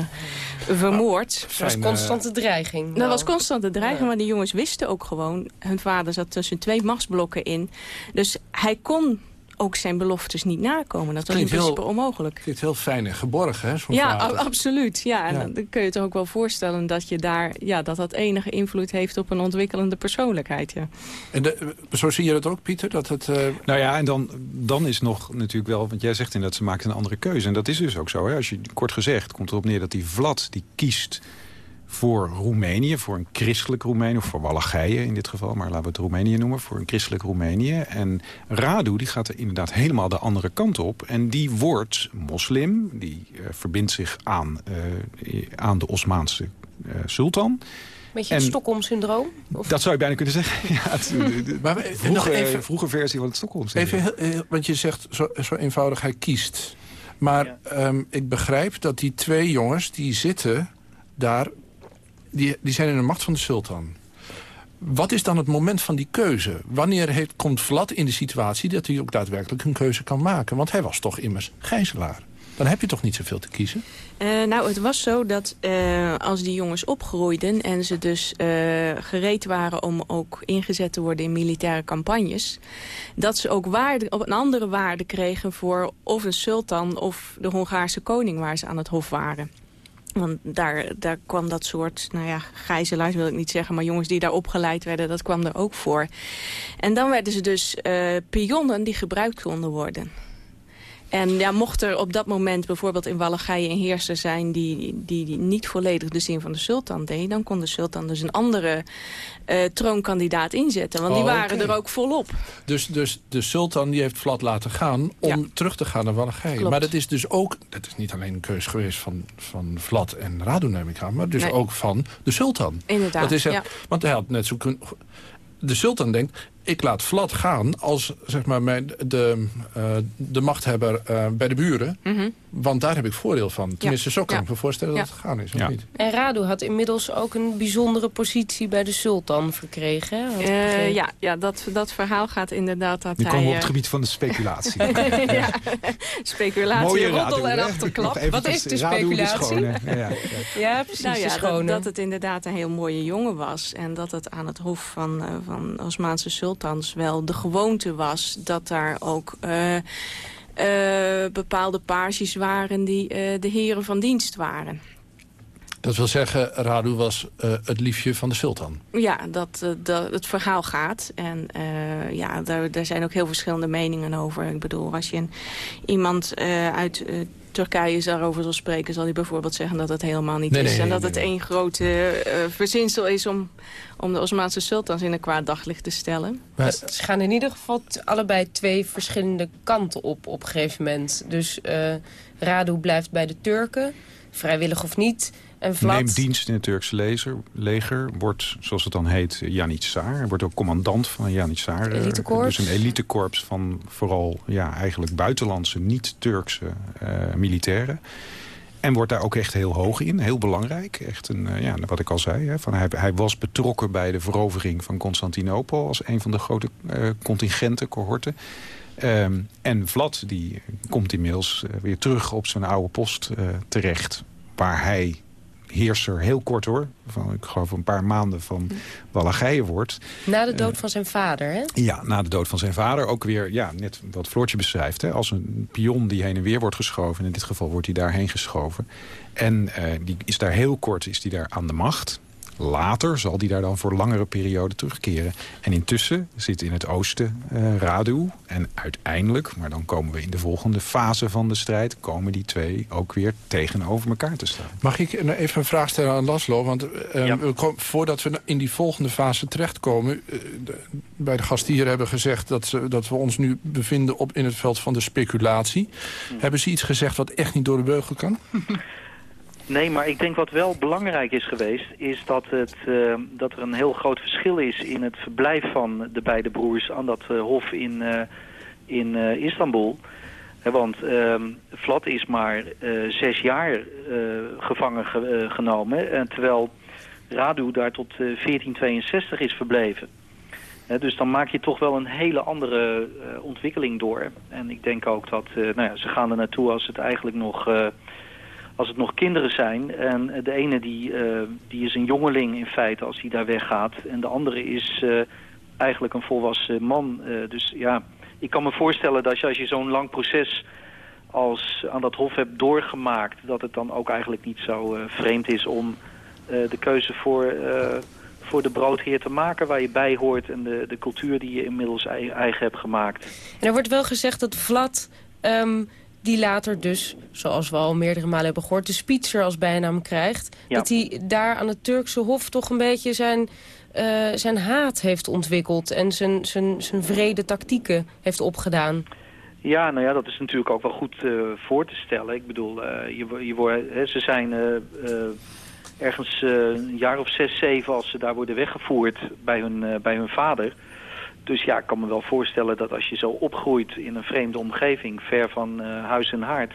vermoord. Dat was constante dreiging. Dat was constante dreiging, maar die jongens wisten ook gewoon... hun vader zat tussen twee machtsblokken in. Dus hij kon ook zijn beloftes niet nakomen. Dat was in principe heel, onmogelijk. Het heel fijn en geborgen, hè, Ja, absoluut. Ja, en dan kun je toch ook wel voorstellen dat je daar, ja, dat dat enige invloed heeft op een ontwikkelende persoonlijkheid. Ja. En de, zo zie je dat ook, Pieter? Dat het, uh... Nou ja, en dan, dan is nog natuurlijk wel, want jij zegt inderdaad, ze maakt een andere keuze. En dat is dus ook zo. Hè? Als je kort gezegd komt erop neer dat die Vlad, die kiest voor Roemenië, voor een christelijk Roemenië... of voor Wallachije in dit geval, maar laten we het Roemenië noemen... voor een christelijk Roemenië. En Radu die gaat er inderdaad helemaal de andere kant op. En die wordt moslim, die uh, verbindt zich aan, uh, aan de Osmaanse uh, sultan... Beetje het Stockholm-syndroom? Dat zou je bijna kunnen zeggen. ja, het, maar vroege, even, vroege versie van het Stockholm-syndroom. Even, want je zegt zo, zo eenvoudig, hij kiest. Maar ja. um, ik begrijp dat die twee jongens, die zitten daar die, die zijn in de macht van de sultan. Wat is dan het moment van die keuze? Wanneer komt Vlad in de situatie dat hij ook daadwerkelijk een keuze kan maken? Want hij was toch immers gijzelaar. Dan heb je toch niet zoveel te kiezen? Uh, nou, het was zo dat uh, als die jongens opgroeiden... en ze dus uh, gereed waren om ook ingezet te worden in militaire campagnes... dat ze ook waarde, op een andere waarde kregen voor of de sultan of de Hongaarse koning... waar ze aan het hof waren. Want daar, daar kwam dat soort, nou ja, gijzelaars wil ik niet zeggen... maar jongens die daar opgeleid werden, dat kwam er ook voor. En dan werden ze dus uh, pionnen die gebruikt konden worden. En ja, mocht er op dat moment bijvoorbeeld in Wallachije een heerser zijn... Die, die, die niet volledig de zin van de sultan deed... dan kon de sultan dus een andere uh, troonkandidaat inzetten. Want die Oh, waren er ook volop. Dus, dus de sultan die heeft Vlad laten gaan om Ja. terug te gaan naar Wallachije. Klopt. Maar dat is dus ook, dat is niet alleen een keus geweest van, van Vlad en Radu neem ik aan... maar dus Nee. ook van de sultan. Inderdaad, Dat is ja. Want hij had net zo kunnen... De sultan denkt, ik laat Vlad gaan als zeg maar, mijn, de, eh, de machthebber eh, bij de buren. Mhm. Want daar heb ik voordeel van. Tenminste, zo kan Ja. ik me voorstellen dat Ja. het gegaan is. Of Ja. niet? En Radu had inmiddels ook een bijzondere positie bij de sultan verkregen. Eh, ja, ja dat, dat verhaal gaat inderdaad dat Nu hij... komen we op het gebied van de speculatie. ja, speculatie, Mooie roddel Radu, en achterklap. Wat is de Radu speculatie? schone. Ja, ja. Ja, precies, Nou ja, dat, schone. dat het inderdaad een heel mooie jongen was. En dat het aan het hof van, eh, van Osmaanse sultans wel de gewoonte was... dat daar ook eh, eh, bepaalde pages waren die eh, de heren van dienst waren. Dat wil zeggen, Radu was het liefje van de sultan. Ja, dat, dat het verhaal gaat. En ja, daar, daar zijn ook heel verschillende meningen over. Ik bedoel, als je een, iemand uit Turkije daarover zal spreken... zal hij bijvoorbeeld zeggen dat het helemaal niet Nee, is. nee, en nee, dat nee, het nee. één grote eh, verzinsel is om, om de Osmaanse sultans in een kwaad daglicht te stellen. Maar, ze gaan in ieder geval allebei twee verschillende kanten op op een gegeven moment. Dus eh, Radu blijft bij de Turken, vrijwillig of niet. En Vlad... Neemt dienst in het Turkse lezer, leger. Wordt, zoals het dan heet, Janitsar. Hij wordt ook commandant van Janitsar. Elitekorps. Dus een elitekorps van vooral ja, eigenlijk buitenlandse, niet-Turkse eh, militairen. En wordt daar ook echt heel hoog in. Heel belangrijk. Echt een, eh, ja, wat ik al zei. Hè, van hij, hij was betrokken bij de verovering van Constantinopel... als een van de grote eh, contingenten, cohorten. Ehm, en Vlad die komt inmiddels weer terug op zijn oude post terecht. Waar hij heerser, heel kort hoor, van, ik geloof een paar maanden van Wallachije wordt. Na de dood van zijn vader, hè? Ja, na de dood van zijn vader ook weer, ja, net wat Floortje beschrijft... Hè, als een pion die heen en weer wordt geschoven. In dit geval wordt hij daarheen geschoven. En eh, die is daar heel kort is die daar aan de macht. Later zal die daar dan voor langere periode terugkeren. En intussen zit in het oosten eh, Radu. En uiteindelijk, maar dan komen we in de volgende fase van de strijd... komen die twee ook weer tegenover elkaar te staan. Mag ik nou even een vraag stellen aan Laszlo? Want eh, Ja. we kom- voordat we in die volgende fase terechtkomen... eh, de- bij de gasten hier hebben gezegd dat, ze, dat we ons nu bevinden op, in het veld van de speculatie. Hebben ze iets gezegd wat echt niet door de beugel kan? Nee, maar ik denk wat wel belangrijk is geweest... is dat, het, eh, dat er een heel groot verschil is in het verblijf van de beide broers... aan dat eh, hof in, eh, in Istanbul. Want ehm Vlad is maar zes jaar gevangen ge- genomen... En terwijl Radu daar tot eh, 1462 is verbleven. Dus dan maak je toch wel een hele andere ontwikkeling door. En ik denk ook dat nou ja, ze gaan er naartoe als het eigenlijk nog... als het nog kinderen zijn. En de ene die, eh, die is een jongeling in feite als hij daar weggaat. En de andere is eh, eigenlijk een volwassen man. Eh, dus ja, ik kan me voorstellen dat als je zo'n lang proces als aan dat hof hebt doorgemaakt... dat het dan ook eigenlijk niet zo vreemd is om de keuze voor, voor de broodheer te maken... waar je bij hoort en de, de cultuur die je inmiddels ei- eigen hebt gemaakt. En er wordt wel gezegd dat Vlad, ehm, die later dus, zoals we al meerdere malen hebben gehoord... de Spitzer als bijnaam krijgt. Ja. Dat hij daar aan het Turkse hof toch een beetje zijn, eh, zijn haat heeft ontwikkeld... en zijn, zijn, zijn vrede tactieken heeft opgedaan. Ja, nou ja, dat is natuurlijk ook wel goed eh, voor te stellen. Ik bedoel, eh, je, je wordt, hè, ze zijn ergens een jaar of zes, zeven als ze daar worden weggevoerd bij hun, bij hun vader. Dus ja, ik kan me wel voorstellen dat als je zo opgroeit in een vreemde omgeving, ver van eh, huis en haard,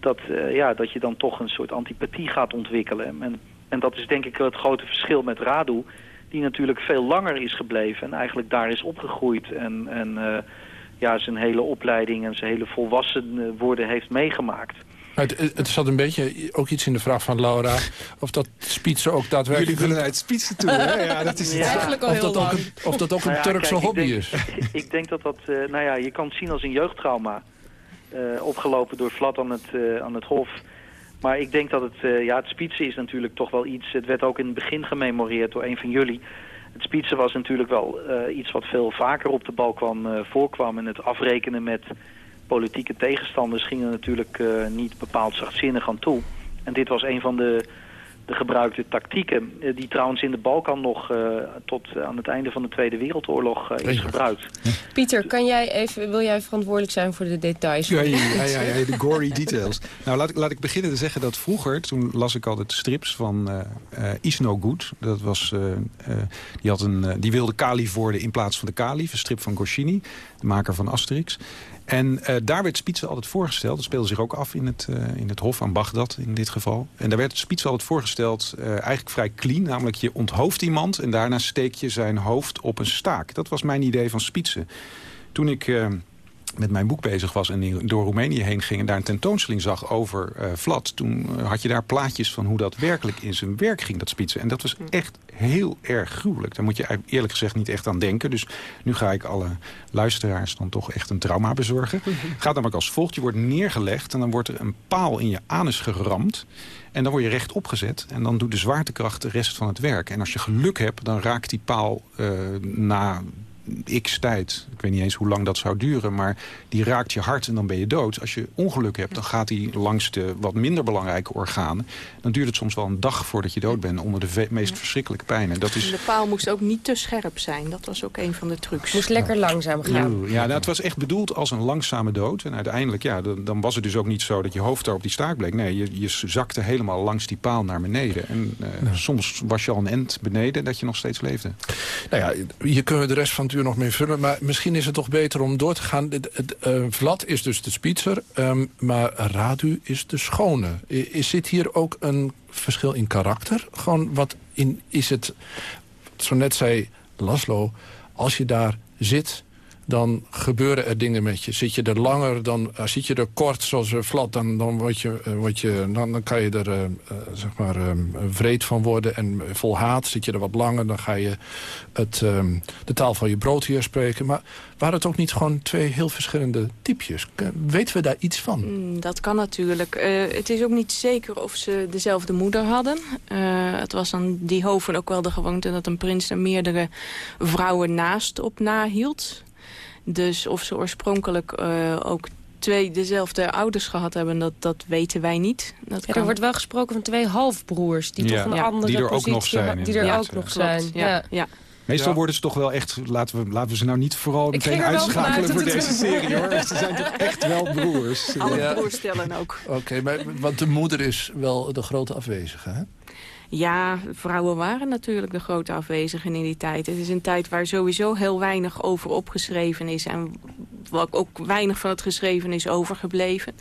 dat, eh, ja, dat je dan toch een soort antipathie gaat ontwikkelen. En En dat is denk ik het grote verschil met Radu, die natuurlijk veel langer is gebleven en eigenlijk daar is opgegroeid en, en uh, ja, zijn hele opleiding en zijn hele volwassen worden heeft meegemaakt. Het, het zat een beetje ook iets in de vraag van Laura. Of dat spitsen ook daadwerkelijk... Jullie willen uit spitsen toe, hè? Ja, dat is ja. eigenlijk al of heel dat lang. Ook een, of dat ook een Nou ja, Turkse kijk, ik hobby denk- is. ik denk dat dat, eh, nou ja, je kan het zien als een jeugdtrauma. eh, opgelopen door Vlad aan het, eh, aan het hof. Maar ik denk dat het, eh, ja, het spitsen is natuurlijk toch wel iets... Het werd ook in het begin gememoreerd door een van jullie. Het spitsen was natuurlijk wel eh, iets wat veel vaker op de bal kwam, eh, voorkwam. En het afrekenen met politieke tegenstanders ging er natuurlijk eh, niet bepaald zachtzinnig aan toe. En dit was een van de, de gebruikte tactieken... eh, die trouwens in de Balkan nog eh, tot aan het einde van de Tweede Wereldoorlog is gebruikt. Pieter, kan jij even, wil jij verantwoordelijk zijn voor de details? Ja, ja, ja, ja, ja, de gory details. Nou, laat ik, laat ik beginnen te zeggen dat vroeger... toen las ik altijd strips van eh eh, Is No Good. Dat was, eh, eh, die, had een, die wilde kalif worden in plaats van de kalif. Een strip van Goscinny, de maker van Asterix. En eh, daar werd Spitsen altijd voorgesteld. Dat speelde zich ook af in het, eh, in het hof aan Bagdad in dit geval. En daar werd Spitsen altijd voorgesteld eh, eigenlijk vrij clean. Namelijk je onthoofdt iemand en daarna steek je zijn hoofd op een staak. Dat was mijn idee van Spitsen. Toen ik... met mijn boek bezig was en door Roemenië heen ging... en daar een tentoonstelling zag over eh Vlad... toen eh, had je daar plaatjes van hoe dat werkelijk in zijn werk ging, dat spitsen. En dat was echt heel erg gruwelijk. Daar moet je eerlijk gezegd niet echt aan denken. Dus nu ga ik alle luisteraars dan toch echt een trauma bezorgen. Het gaat namelijk als volgt. Je wordt neergelegd en dan wordt er een paal in je anus geramd... En dan word je rechtop gezet en dan doet de zwaartekracht de rest van het werk. En als je geluk hebt, dan raakt die paal eh, na x tijd... ik weet niet eens hoe lang dat zou duren... maar die raakt je hart en dan ben je dood. Als je ongeluk hebt, dan gaat die langs de wat minder belangrijke organen. Dan duurt het soms wel een dag voordat je dood bent... onder de meest verschrikkelijke pijn. En dat is... De paal moest ook niet te scherp zijn. Dat was ook een van de trucs. Moest lekker langzaam gaan. Ja, nou, het was echt bedoeld als een langzame dood. En uiteindelijk, ja, dan, dan was het dus ook niet zo dat je hoofd daar op die staak bleek. Nee, je, je zakte helemaal langs die paal naar beneden. En eh, soms was je al een end beneden dat je nog steeds leefde. Nou ja, hier kunnen we de rest van uur nog mee vullen. Maar misschien is het toch beter om door te gaan. Het, eh, Vlad is dus de spitser, ehm, maar Radu is de schone. I- Is, zit hier ook een verschil in karakter? Gewoon wat in, is het... Zo net zei Laszlo, als je daar zit dan gebeuren er dingen met je. Zit je er langer, dan uh, zit je er kort zoals uh, Vlad... dan, dan, word je, uh, word je, dan, dan kan je er zeg maar, vreed van worden en vol haat. Zit je er wat langer, dan ga je het, um, de taal van je broodheer spreken. Maar waren het ook niet gewoon twee heel verschillende typjes? Weten we daar iets van? Mm, dat kan natuurlijk. Het is ook niet zeker of ze dezelfde moeder hadden. Het was aan die hoven ook wel de gewoonte... dat een prins er meerdere vrouwen naast op nahield. Dus of ze oorspronkelijk uh, ook twee dezelfde ouders gehad hebben, dat, dat weten wij niet. Dat ja, er wordt wel gesproken van twee halfbroers die ja. toch een ja. andere die er positie ook nog zijn. Die er ook nog zijn. Ja. ja. Meestal ja. worden ze toch wel echt, laten we, laten we ze nou niet vooral meteen uitschakelen voor deze serie hoor. Ze zijn toch echt wel broers. Alle ja. broers stellen ook. Oké, okay, maar want de moeder is wel de grote afwezige, hè? Ja, vrouwen waren natuurlijk de grote afwezigen in die tijd. Het is een tijd waar sowieso heel weinig over opgeschreven is... en ook weinig van het geschreven is overgebleven.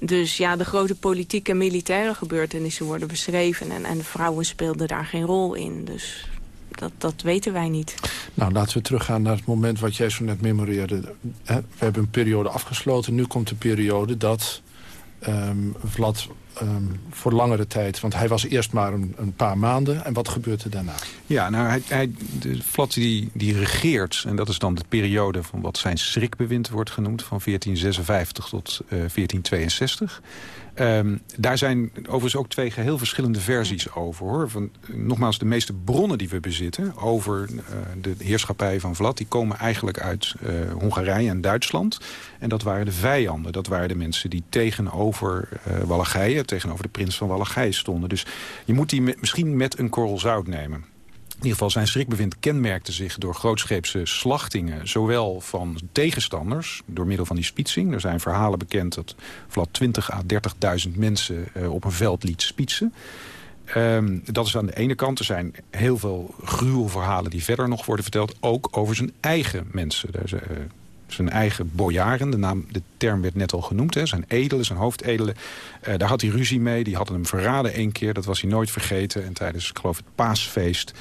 Dus ja, de grote politieke en militaire gebeurtenissen worden beschreven... en, en vrouwen speelden daar geen rol in, dus... Dat, dat weten wij niet. Nou, laten we teruggaan naar het moment wat jij zo net memoreerde. We hebben een periode afgesloten. Nu komt de periode dat um, Vlad um, voor langere tijd... want hij was eerst maar een, een, paar maanden. En wat gebeurt er daarna? Ja, nou, hij, hij, de Vlad die, die regeert... en dat is dan de periode van wat zijn schrikbewind wordt genoemd... van 1456 tot uh, 1462... Um, daar zijn overigens ook twee geheel verschillende versies over. hoor. Van, nogmaals, de meeste bronnen die we bezitten over uh, de heerschappij van Vlad... die komen eigenlijk uit uh, Hongarije en Duitsland. En dat waren de vijanden. Dat waren de mensen die tegenover uh, Wallachije... tegenover de prins van Wallachije stonden. Dus je moet die misschien met een korrel zout nemen. In ieder geval zijn schrikbewind kenmerkte zich door grootscheepse slachtingen... zowel van tegenstanders, door middel van die spitsing. Er zijn verhalen bekend dat Vlad 20 à 30.000 mensen uh, op een veld liet spitsen. Um, dat is aan de ene kant. Er zijn heel veel gruwelverhalen die verder nog worden verteld. Ook over zijn eigen mensen. Uh, zijn eigen bojaren. De, naam, de term werd net al genoemd. Hè, zijn edelen, zijn hoofdedelen. Uh, daar had hij ruzie mee. Die hadden hem verraden één keer. Dat was hij nooit vergeten. En tijdens, ik geloof, het paasfeest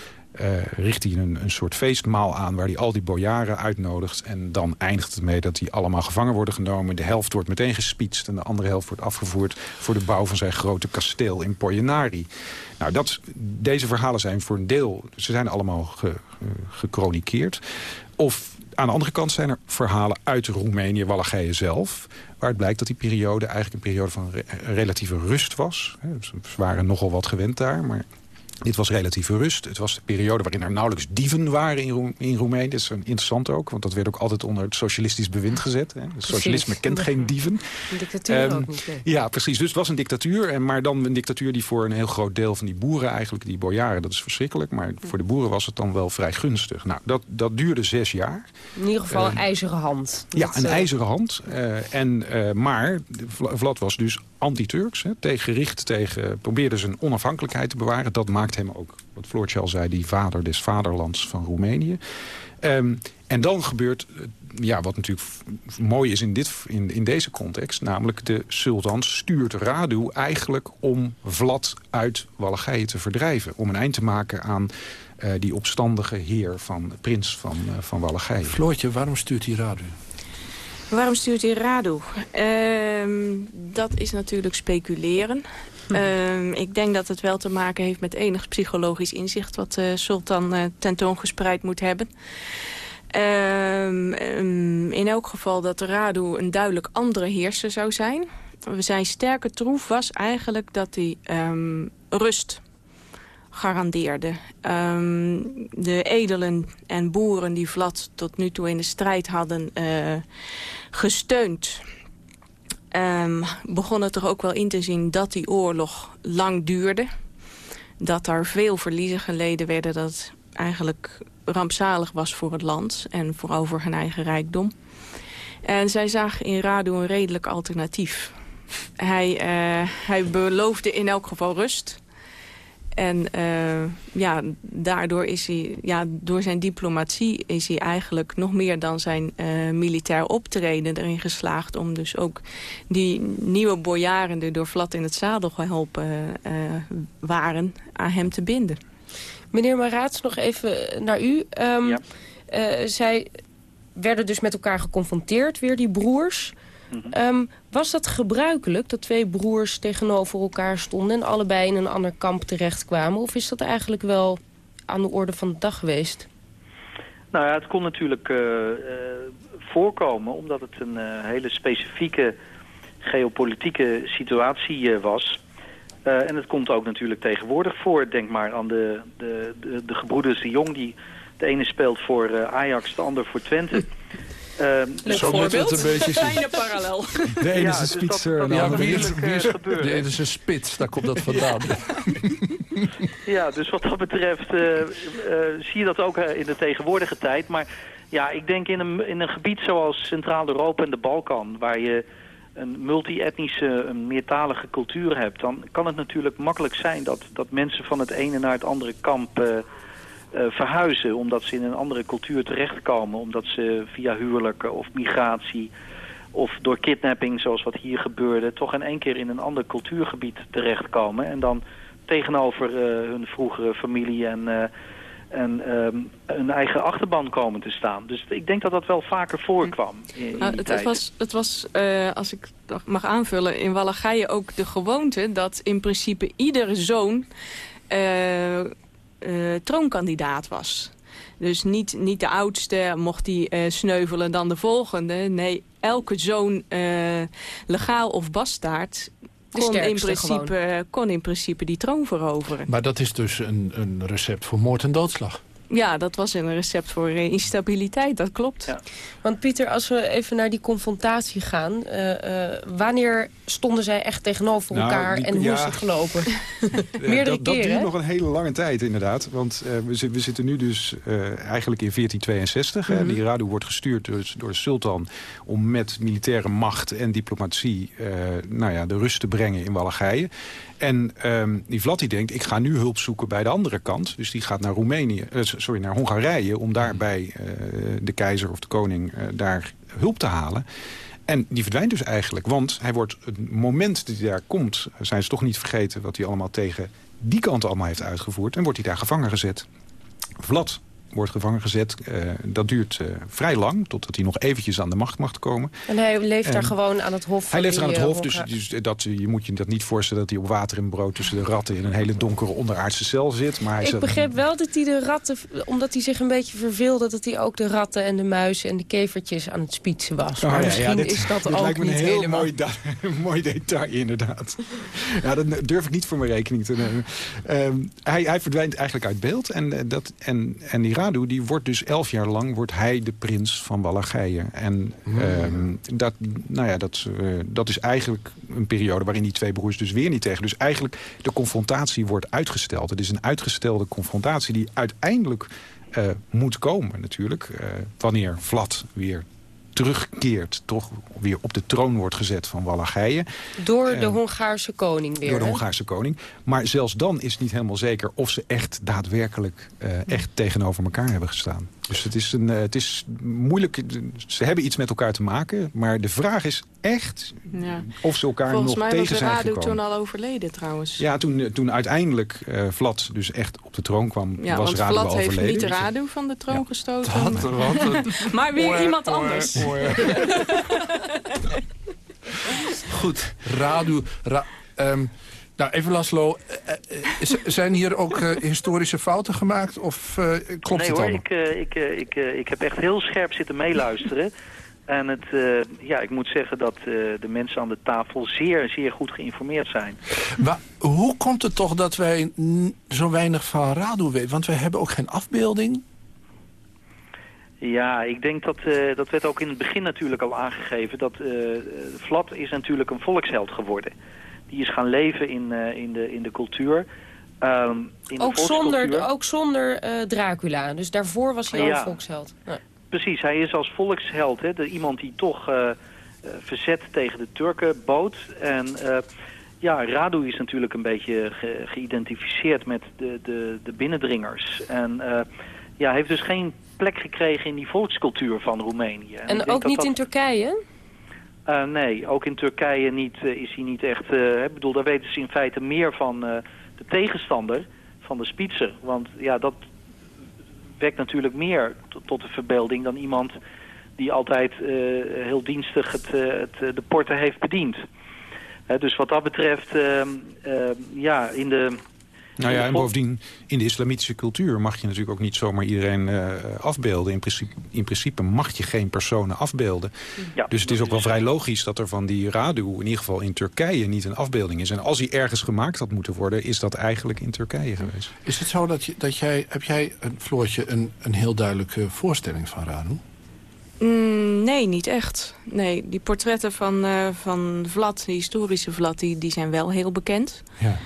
uh, richt hij een, een soort feestmaal aan... waar hij al die bojaren uitnodigt. En dan eindigt het mee dat die allemaal gevangen worden genomen. De helft wordt meteen gespietst en de andere helft wordt afgevoerd... voor de bouw van zijn grote kasteel in Poyenari. Nou, dat, deze verhalen zijn voor een deel... ze zijn allemaal ge. Of aan de andere kant zijn er verhalen uit Roemenië, Wallachije zelf... waar het blijkt dat die periode eigenlijk een periode van re relatieve rust was. Ze waren nogal wat gewend daar, maar dit was relatieve rust. Het was de periode waarin er nauwelijks dieven waren in, Roem in Roemenië. Dat is interessant ook, want dat werd ook altijd onder het socialistisch bewind gezet. Hè. Het socialisme kent geen dieven. Een dictatuur um, ook niet. Nee. Ja, precies. Dus het was een dictatuur. En, maar dan een dictatuur die voor een heel groot deel van die boeren eigenlijk... die bojaren, dat is verschrikkelijk. Maar voor de boeren was het dan wel vrij gunstig. Nou, dat, dat duurde zes jaar. In ieder geval um, een ijzeren hand. Ja, een uh... ijzeren hand. Uh, en, uh, maar Vlad was dus anti-Turks. Gericht tegen, probeerde zijn onafhankelijkheid te bewaren. Dat maakt hem ook, wat Floortje al zei, die vader des vaderlands van Roemenië. Um, en dan gebeurt, ja, wat natuurlijk mooi is in, dit, in, in deze context... namelijk de sultan stuurt Radu eigenlijk om Vlad uit Wallachije te verdrijven. Om een eind te maken aan uh, die opstandige heer van prins van, uh, van Wallachije. Floortje, waarom stuurt hij Radu? Waarom stuurt hij Radu? Uh, dat is natuurlijk speculeren. Uh, ik denk dat het wel te maken heeft met enig psychologisch inzicht... wat de sultan uh, tentoongespreid moet hebben. Uh, in elk geval dat Radu een duidelijk andere heerser zou zijn. Zijn sterke troef was eigenlijk dat hij rust garandeerde. De edelen en boeren die Vlad tot nu toe in de strijd hadden uh, gesteund... Um, begon het er ook wel in te zien dat die oorlog lang duurde. Dat er veel verliezen geleden werden. Dat eigenlijk rampzalig was voor het land en vooral voor hun eigen rijkdom. En zij zagen in Radu een redelijk alternatief. Hij, uh, hij beloofde in elk geval rust... En uh, ja, daardoor is hij, ja, door zijn diplomatie is hij eigenlijk nog meer dan zijn uh, militair optreden erin geslaagd om dus ook die nieuwe bojaren die door Vlad in het zadel geholpen uh, waren aan hem te binden. Meneer Maraats, nog even naar u. Um, ja. zij werden dus met elkaar geconfronteerd, weer die broers. Mm -hmm. um, was dat gebruikelijk, dat twee broers tegenover elkaar stonden... en allebei in een ander kamp terechtkwamen? Of is dat eigenlijk wel aan de orde van de dag geweest? Nou ja, het kon natuurlijk uh, uh, voorkomen... omdat het een uh, hele specifieke geopolitieke situatie was... en het komt ook natuurlijk tegenwoordig voor. Denk maar aan de, de, de, de gebroeders de Jong... die de ene speelt voor Ajax, de ander voor Twente... Uh, Zo moet het een beetje Fijne parallel. De ene is een spitser en de andere is De ene is een spits, daar komt dat vandaan. ja, dus wat dat betreft uh, uh, zie je dat ook in de tegenwoordige tijd. Maar ja, ik denk in een, in een gebied zoals Centraal-Europa en de Balkan... waar je een multi-etnische, een meertalige cultuur hebt... dan kan het natuurlijk makkelijk zijn dat, dat mensen van het ene naar het andere kamp... Uh, verhuizen omdat ze in een andere cultuur terechtkomen. Omdat ze via huwelijken of migratie of door kidnapping zoals wat hier gebeurde... toch in één keer in een ander cultuurgebied terechtkomen. En dan tegenover uh, hun vroegere familie en, uh, en um, hun eigen achterban komen te staan. Dus ik denk dat dat wel vaker voorkwam. In, in nou, het, het, was, het was als ik mag aanvullen, in Wallachije ook de gewoonte... dat in principe iedere zoon uh, troonkandidaat was. Dus niet, niet de oudste mocht die uh, sneuvelen dan de volgende. Nee, elke zoon uh, legaal of bastaard kon in, principe, kon in principe die troon veroveren. Maar dat is dus een, een recept voor moord en doodslag. Ja, dat was een recept voor instabiliteit, dat klopt. Ja. Want Pieter, als we even naar die confrontatie gaan... Uh, uh, wanneer stonden zij echt tegenover nou, elkaar die, en hoe ja. is het gelopen? Meerdere dat, dat duurt nog een hele lange tijd, inderdaad. Want uh, we, we, zitten nu dus eigenlijk in 1462. Mm -hmm. Die Radu wordt gestuurd door, door de sultan... om met militaire macht en diplomatie nou ja, de rust te brengen in Wallachije. En um, die Vlad die denkt, ik ga nu hulp zoeken bij de andere kant. Dus die gaat naar Roemenië, sorry, naar Hongarije... om daar bij de keizer of de koning daar hulp te halen. En die verdwijnt dus eigenlijk. Want hij wordt, het moment dat hij daar komt... zijn ze toch niet vergeten wat hij allemaal tegen die kant allemaal heeft uitgevoerd. En wordt hij daar gevangen gezet. Vlad wordt gevangen gezet. Uh, dat duurt uh, vrij lang, totdat hij nog eventjes aan de macht mag komen. En hij leeft daar gewoon aan het hof? Hij leeft aan het hof, dus, dus, dat, je moet je dat niet voorstellen... dat hij op water en brood tussen de ratten... in een hele donkere onderaardse cel zit. Maar hij Ik begreep wel dat hij de ratten, omdat hij zich een beetje verveelde... dat hij ook de ratten en de muizen en de kevertjes aan het spietsen was. Oh, maar ja, misschien ja, dit, is dat dit ook lijkt me niet een heel helemaal... mooi, mooi detail, inderdaad. ja, dat durf ik niet voor mijn rekening te nemen. Um, hij, hij verdwijnt eigenlijk uit beeld. En, dat, en, en die Radu die wordt dus elf jaar lang wordt hij de prins van Wallachije. En hmm. dat, nou ja, dat, uh, dat is eigenlijk een periode waarin die twee broers dus weer niet tegen. Dus eigenlijk de confrontatie wordt uitgesteld. Het is een uitgestelde confrontatie die uiteindelijk uh, moet komen natuurlijk. Uh, wanneer Vlad weer terugkeert, toch weer op de troon wordt gezet van Wallachije. Door de Hongaarse koning weer. Door de Hongaarse koning. Maar zelfs dan is het niet helemaal zeker of ze echt daadwerkelijk uh, echt tegenover elkaar hebben gestaan. Dus het is, een, uh, het is moeilijk. Ze hebben iets met elkaar te maken. Maar de vraag is echt ja. of ze elkaar Volgens nog tegen zijn gekomen. Volgens mij was toen al overleden trouwens. Ja, toen, toen uiteindelijk uh, Vlad dus echt op de troon kwam, ja, was Radu Vlad overleden. heeft niet Radu van de troon ja. gestoten. Dat, wat, maar weer oor, iemand anders. Oor. Goed, Radu... Ra, um, nou, even Laszlo, zijn hier ook uh, historische fouten gemaakt of uh, klopt nee, het hoor, allemaal? Ik, uh, ik, ik, ik heb echt heel scherp zitten meeluisteren. En het, ja, ik moet zeggen dat de mensen aan de tafel zeer, zeer goed geïnformeerd zijn. Maar hoe komt het toch dat wij zo weinig van Radu weten? Want wij hebben ook geen afbeelding. Ja, ik denk dat, dat werd ook in het begin natuurlijk al aangegeven... dat Vlad is natuurlijk een volksheld geworden die is gaan leven in, uh, in, de, in de cultuur. Um, in ook, de zonder, ook zonder uh, Dracula, dus daarvoor was hij al ja, een volksheld. Ja. Precies, hij is als volksheld, hè, de, iemand die toch uh, verzet tegen de Turken bood. En ja, Radu is natuurlijk een beetje ge geïdentificeerd met de, de, de binnendringers. En ja, heeft dus geen plek gekregen in die volkscultuur van Roemenië. En, en ook niet dat in Turkije? Uh, nee, ook in Turkije niet, uh, is hij niet echt... Uh, ik bedoel, daar weten ze in feite meer van de tegenstander, van de spitser. Want ja, dat wekt natuurlijk meer tot de verbeelding dan iemand die altijd heel dienstig het, het, de porten heeft bediend. dus wat dat betreft, ehm, ja, in de nou ja, en bovendien, in de islamitische cultuur mag je natuurlijk ook niet zomaar iedereen uh, afbeelden. In principe, in principe mag je geen personen afbeelden. Ja, dus het is ook wel vrij logisch dat er van die Radu, in ieder geval in Turkije, niet een afbeelding is. En als hij ergens gemaakt had moeten worden, is dat eigenlijk in Turkije geweest. Is het zo dat, je, dat jij, heb jij, een Floortje, een, een heel duidelijke voorstelling van Radu? Mm, nee, niet echt. Nee, die portretten van, uh, van Vlad, de historische Vlad, die, die zijn wel heel bekend. Ja.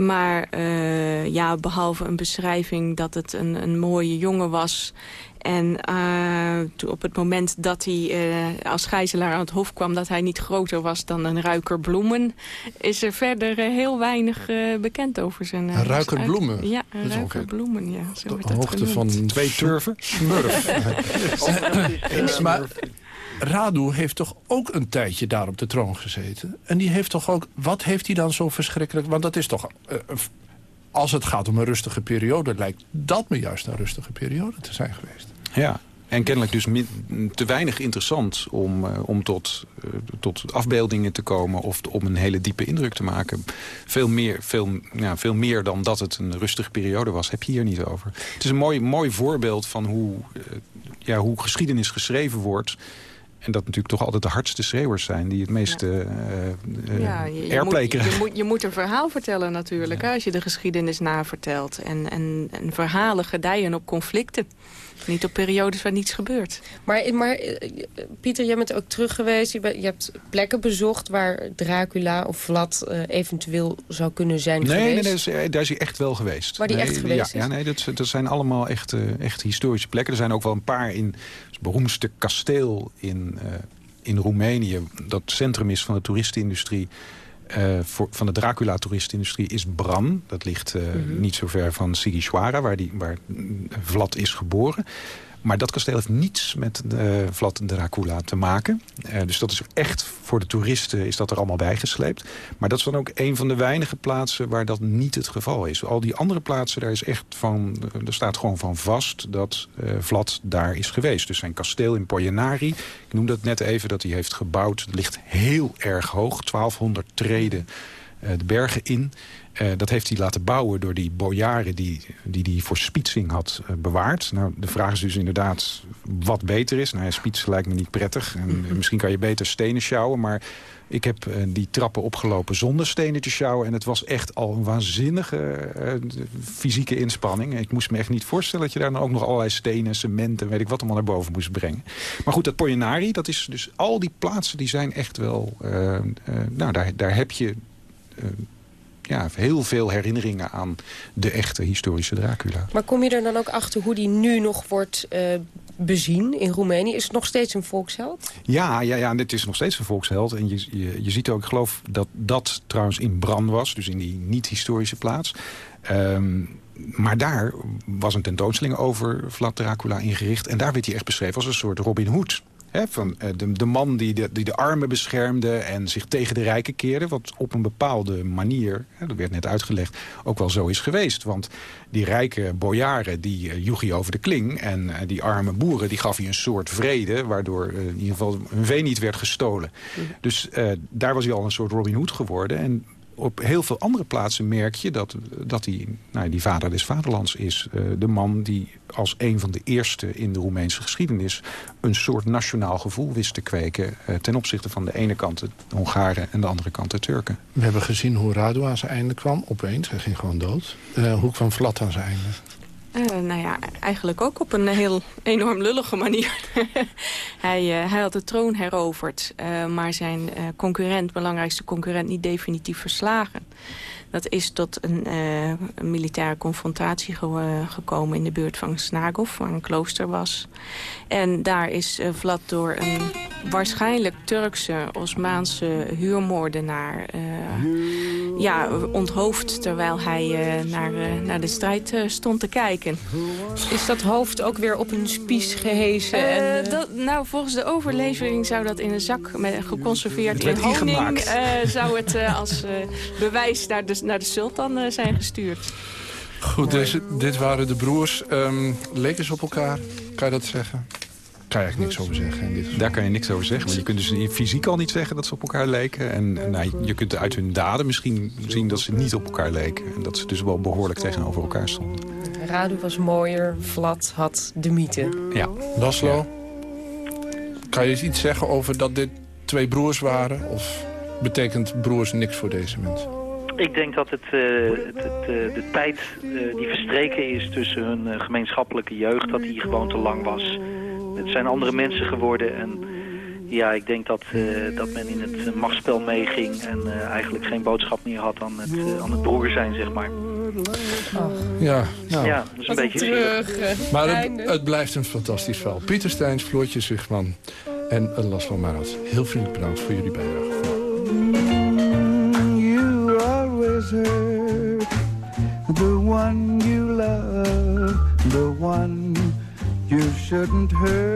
Maar uh, ja, behalve een beschrijving dat het een, een mooie jongen was... En uh, op het moment dat hij uh, als gijzelaar aan het hof kwam... dat hij niet groter was dan een ruiker bloemen... is er verder uh, heel weinig bekend over zijn... een ruiker bloemen? Ja, een ruiker bloemen, ja. Zo de hoogte van twee turven? Smurf. maar Radu heeft toch ook een tijdje daar op de troon gezeten. En die heeft toch ook... Wat heeft hij dan zo verschrikkelijk... Want dat is toch... Uh, als het gaat om een rustige periode... lijkt dat me juist een rustige periode te zijn geweest. Ja, en kennelijk dus te weinig interessant om, uh, om tot, uh, tot afbeeldingen te komen... of om een hele diepe indruk te maken. Veel meer, veel, ja, veel meer dan dat het een rustige periode was, heb je hier niet over. Het is een mooi, mooi voorbeeld van hoe, ja, hoe geschiedenis geschreven wordt... En dat natuurlijk toch altijd de hardste schreeuwers zijn... die het meeste ja. uh, ja, je, je, moet, je, moet, je moet een verhaal vertellen natuurlijk... Ja. als je de geschiedenis navertelt. En, en, en verhalen gedijen op conflicten. Niet op periodes waar niets gebeurt. Maar, maar Pieter, jij bent ook terug geweest. Je, bent, je hebt plekken bezocht waar Dracula of Vlad uh, eventueel zou kunnen zijn nee, geweest. Nee, nee, is, daar is hij echt wel geweest. Waar die nee, echt geweest ja, is? Ja, nee, dat, dat zijn allemaal echt, uh, echt historische plekken. Er zijn ook wel een paar in het beroemdste kasteel in, uh, in Roemenië. Dat centrum is van de toeristenindustrie. Uh, voor, van de Dracula-toeristenindustrie is Bran. Dat ligt uh, mm -hmm. niet zo ver van Sigishwara, waar, die, waar Vlad is geboren. Maar dat kasteel heeft niets met uh, Vlad Dracula te maken. Uh, dus dat is echt voor de toeristen is dat er allemaal bijgesleept. Maar dat is dan ook een van de weinige plaatsen waar dat niet het geval is. Al die andere plaatsen, daar is echt van, er staat gewoon van vast dat uh, Vlad daar is geweest. Dus zijn kasteel in Poyenari, ik noemde het net even dat hij heeft gebouwd. Ligt heel erg hoog, 1200 treden de bergen in. Uh, dat heeft hij laten bouwen door die bojaren die hij die, die voor Spitsing had uh, bewaard. Nou, de vraag is dus inderdaad wat beter is. Nou ja, Spiets lijkt me niet prettig. En, uh, misschien kan je beter stenen sjouwen, maar... Ik heb die trappen opgelopen zonder stenen te sjouwen. En het was echt al een waanzinnige fysieke inspanning. Ik moest me echt niet voorstellen dat je daar dan ook nog allerlei stenen, cement en weet ik wat allemaal naar boven moest brengen. Maar goed, dat Poyenari, dat is dus al die plaatsen die zijn echt wel... nou, daar, daar heb je ja, heel veel herinneringen aan de echte historische Dracula. Maar kom je er dan ook achter hoe die nu nog wordt uh, bezien in Roemenië? Is het nog steeds een volksheld? Ja, ja, ja dit is nog steeds een volksheld. En je, je, je ziet ook, ik geloof dat dat trouwens in Bran was. Dus in die niet-historische plaats. Um, maar daar was een tentoonstelling over Vlad Dracula ingericht. En daar werd hij echt beschreven als een soort Robin Hood van, uh, de, de, man die de, die de armen beschermde en zich tegen de rijken keerde. Wat op een bepaalde manier, hè, dat werd net uitgelegd, ook wel zo is geweest. Want die rijke bojaren die uh, joeg hij over de kling. En uh, die arme boeren die gaf hij een soort vrede. Waardoor in ieder geval hun vee niet werd gestolen. Dus daar was hij al een soort Robin Hood geworden. En op heel veel andere plaatsen merk je dat, dat die, nou, die vader des vaderlands is. Uh, de man die als een van de eerste in de Roemeense geschiedenis... een soort nationaal gevoel wist te kweken... Uh, ten opzichte van de ene kant de Hongaren en de andere kant de Turken. We hebben gezien hoe Radu aan zijn einde kwam, opeens. Hij ging gewoon dood. Uh, hoe kwam Vlad aan zijn einde? Uh, nou ja, eigenlijk ook op een heel enorm lullige manier. hij, uh, hij had de troon heroverd, uh, maar zijn concurrent, belangrijkste concurrent, niet definitief verslagen. Dat is tot een, een militaire confrontatie ge gekomen in de buurt van Snagov, waar een klooster was. En daar is Vlad door een waarschijnlijk Turkse, Osmaanse huurmoordenaar ja, onthoofd... terwijl hij naar, naar de strijd stond te kijken. Is dat hoofd ook weer op een spies gehezen? Uh, en, uh... dat, nou, volgens de overlevering zou dat in een zak met, geconserveerd in honing... Uh, zou het als bewijs naar de, naar de sultan zijn gestuurd. Goed, deze, dit waren de broers. Um, leken ze op elkaar? Kan je dat zeggen? kan je eigenlijk niks over zeggen. Dit Daar kan je niks over zeggen. Want je kunt dus fysiek al niet zeggen dat ze op elkaar leken. En nou, je kunt uit hun daden misschien zien dat ze niet op elkaar leken. En dat ze dus wel behoorlijk tegenover elkaar stonden. Radu was mooier, Vlad had de mythe. Ja. Laszlo, ja. kan je iets zeggen over dat dit twee broers waren? Of betekent broers niks voor deze mensen? Ik denk dat het, uh, het, het uh, de tijd uh, die verstreken is tussen hun gemeenschappelijke jeugd... dat die gewoon te lang was. Het zijn andere mensen geworden en ja, ik denk dat, uh, dat men in het machtsspel meeging en uh, eigenlijk geen boodschap meer had aan het, uh, aan het broer zijn, zeg maar. Oh. Ja, nou. ja, dat is een beetje terug. Maar het, het, blijft een fantastisch verhaal. Pieter Steins, Floortje Zugman en Laszlo Marat. Heel vriendelijk bedankt voor jullie bijdrage. couldn't hurt.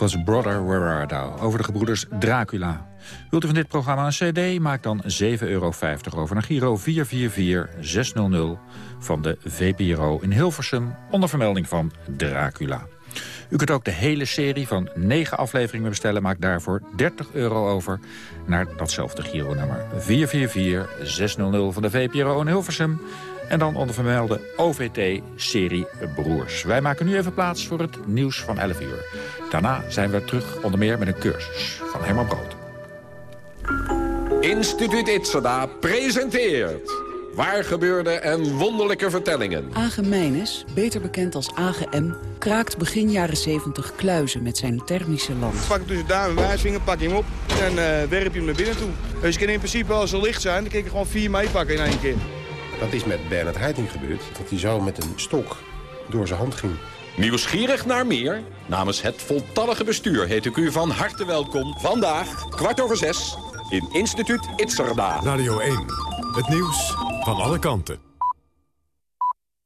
Was Brother Where over de gebroeders Dracula. Wilt u van dit programma een cd? Maak dan 7,50 euro over naar Giro 444600 van de VPRO in Hilversum... onder vermelding van Dracula. U kunt ook de hele serie van 9 afleveringen bestellen. Maak daarvoor 30 euro over naar datzelfde Giro-nummer 444600 van de VPRO in Hilversum... En dan onder vermelde OVT-serie Broers. Wij maken nu even plaats voor het nieuws van 11 uur. Daarna zijn we terug onder meer met een cursus van Herman Brood. Instituut Itzada presenteert... Waar gebeurde en wonderlijke vertellingen. Age Meines, beter bekend als Age M, kraakt begin jaren 70 kluizen met zijn thermische lamp. Pak hem tussen duim en wijsvinger, pak je hem op en uh, werp je hem naar binnen toe. Dus je kan in principe als ze licht zijn, dan kan je gewoon vier meepakken in één keer. Dat is met Bernard Heiting gebeurd, dat hij zo met een stok door zijn hand ging. Nieuwsgierig naar meer? Namens het voltallige bestuur heet ik u van harte welkom. Vandaag, kwart over zes, in Instituut Itzerda. Radio 1, het nieuws van alle kanten.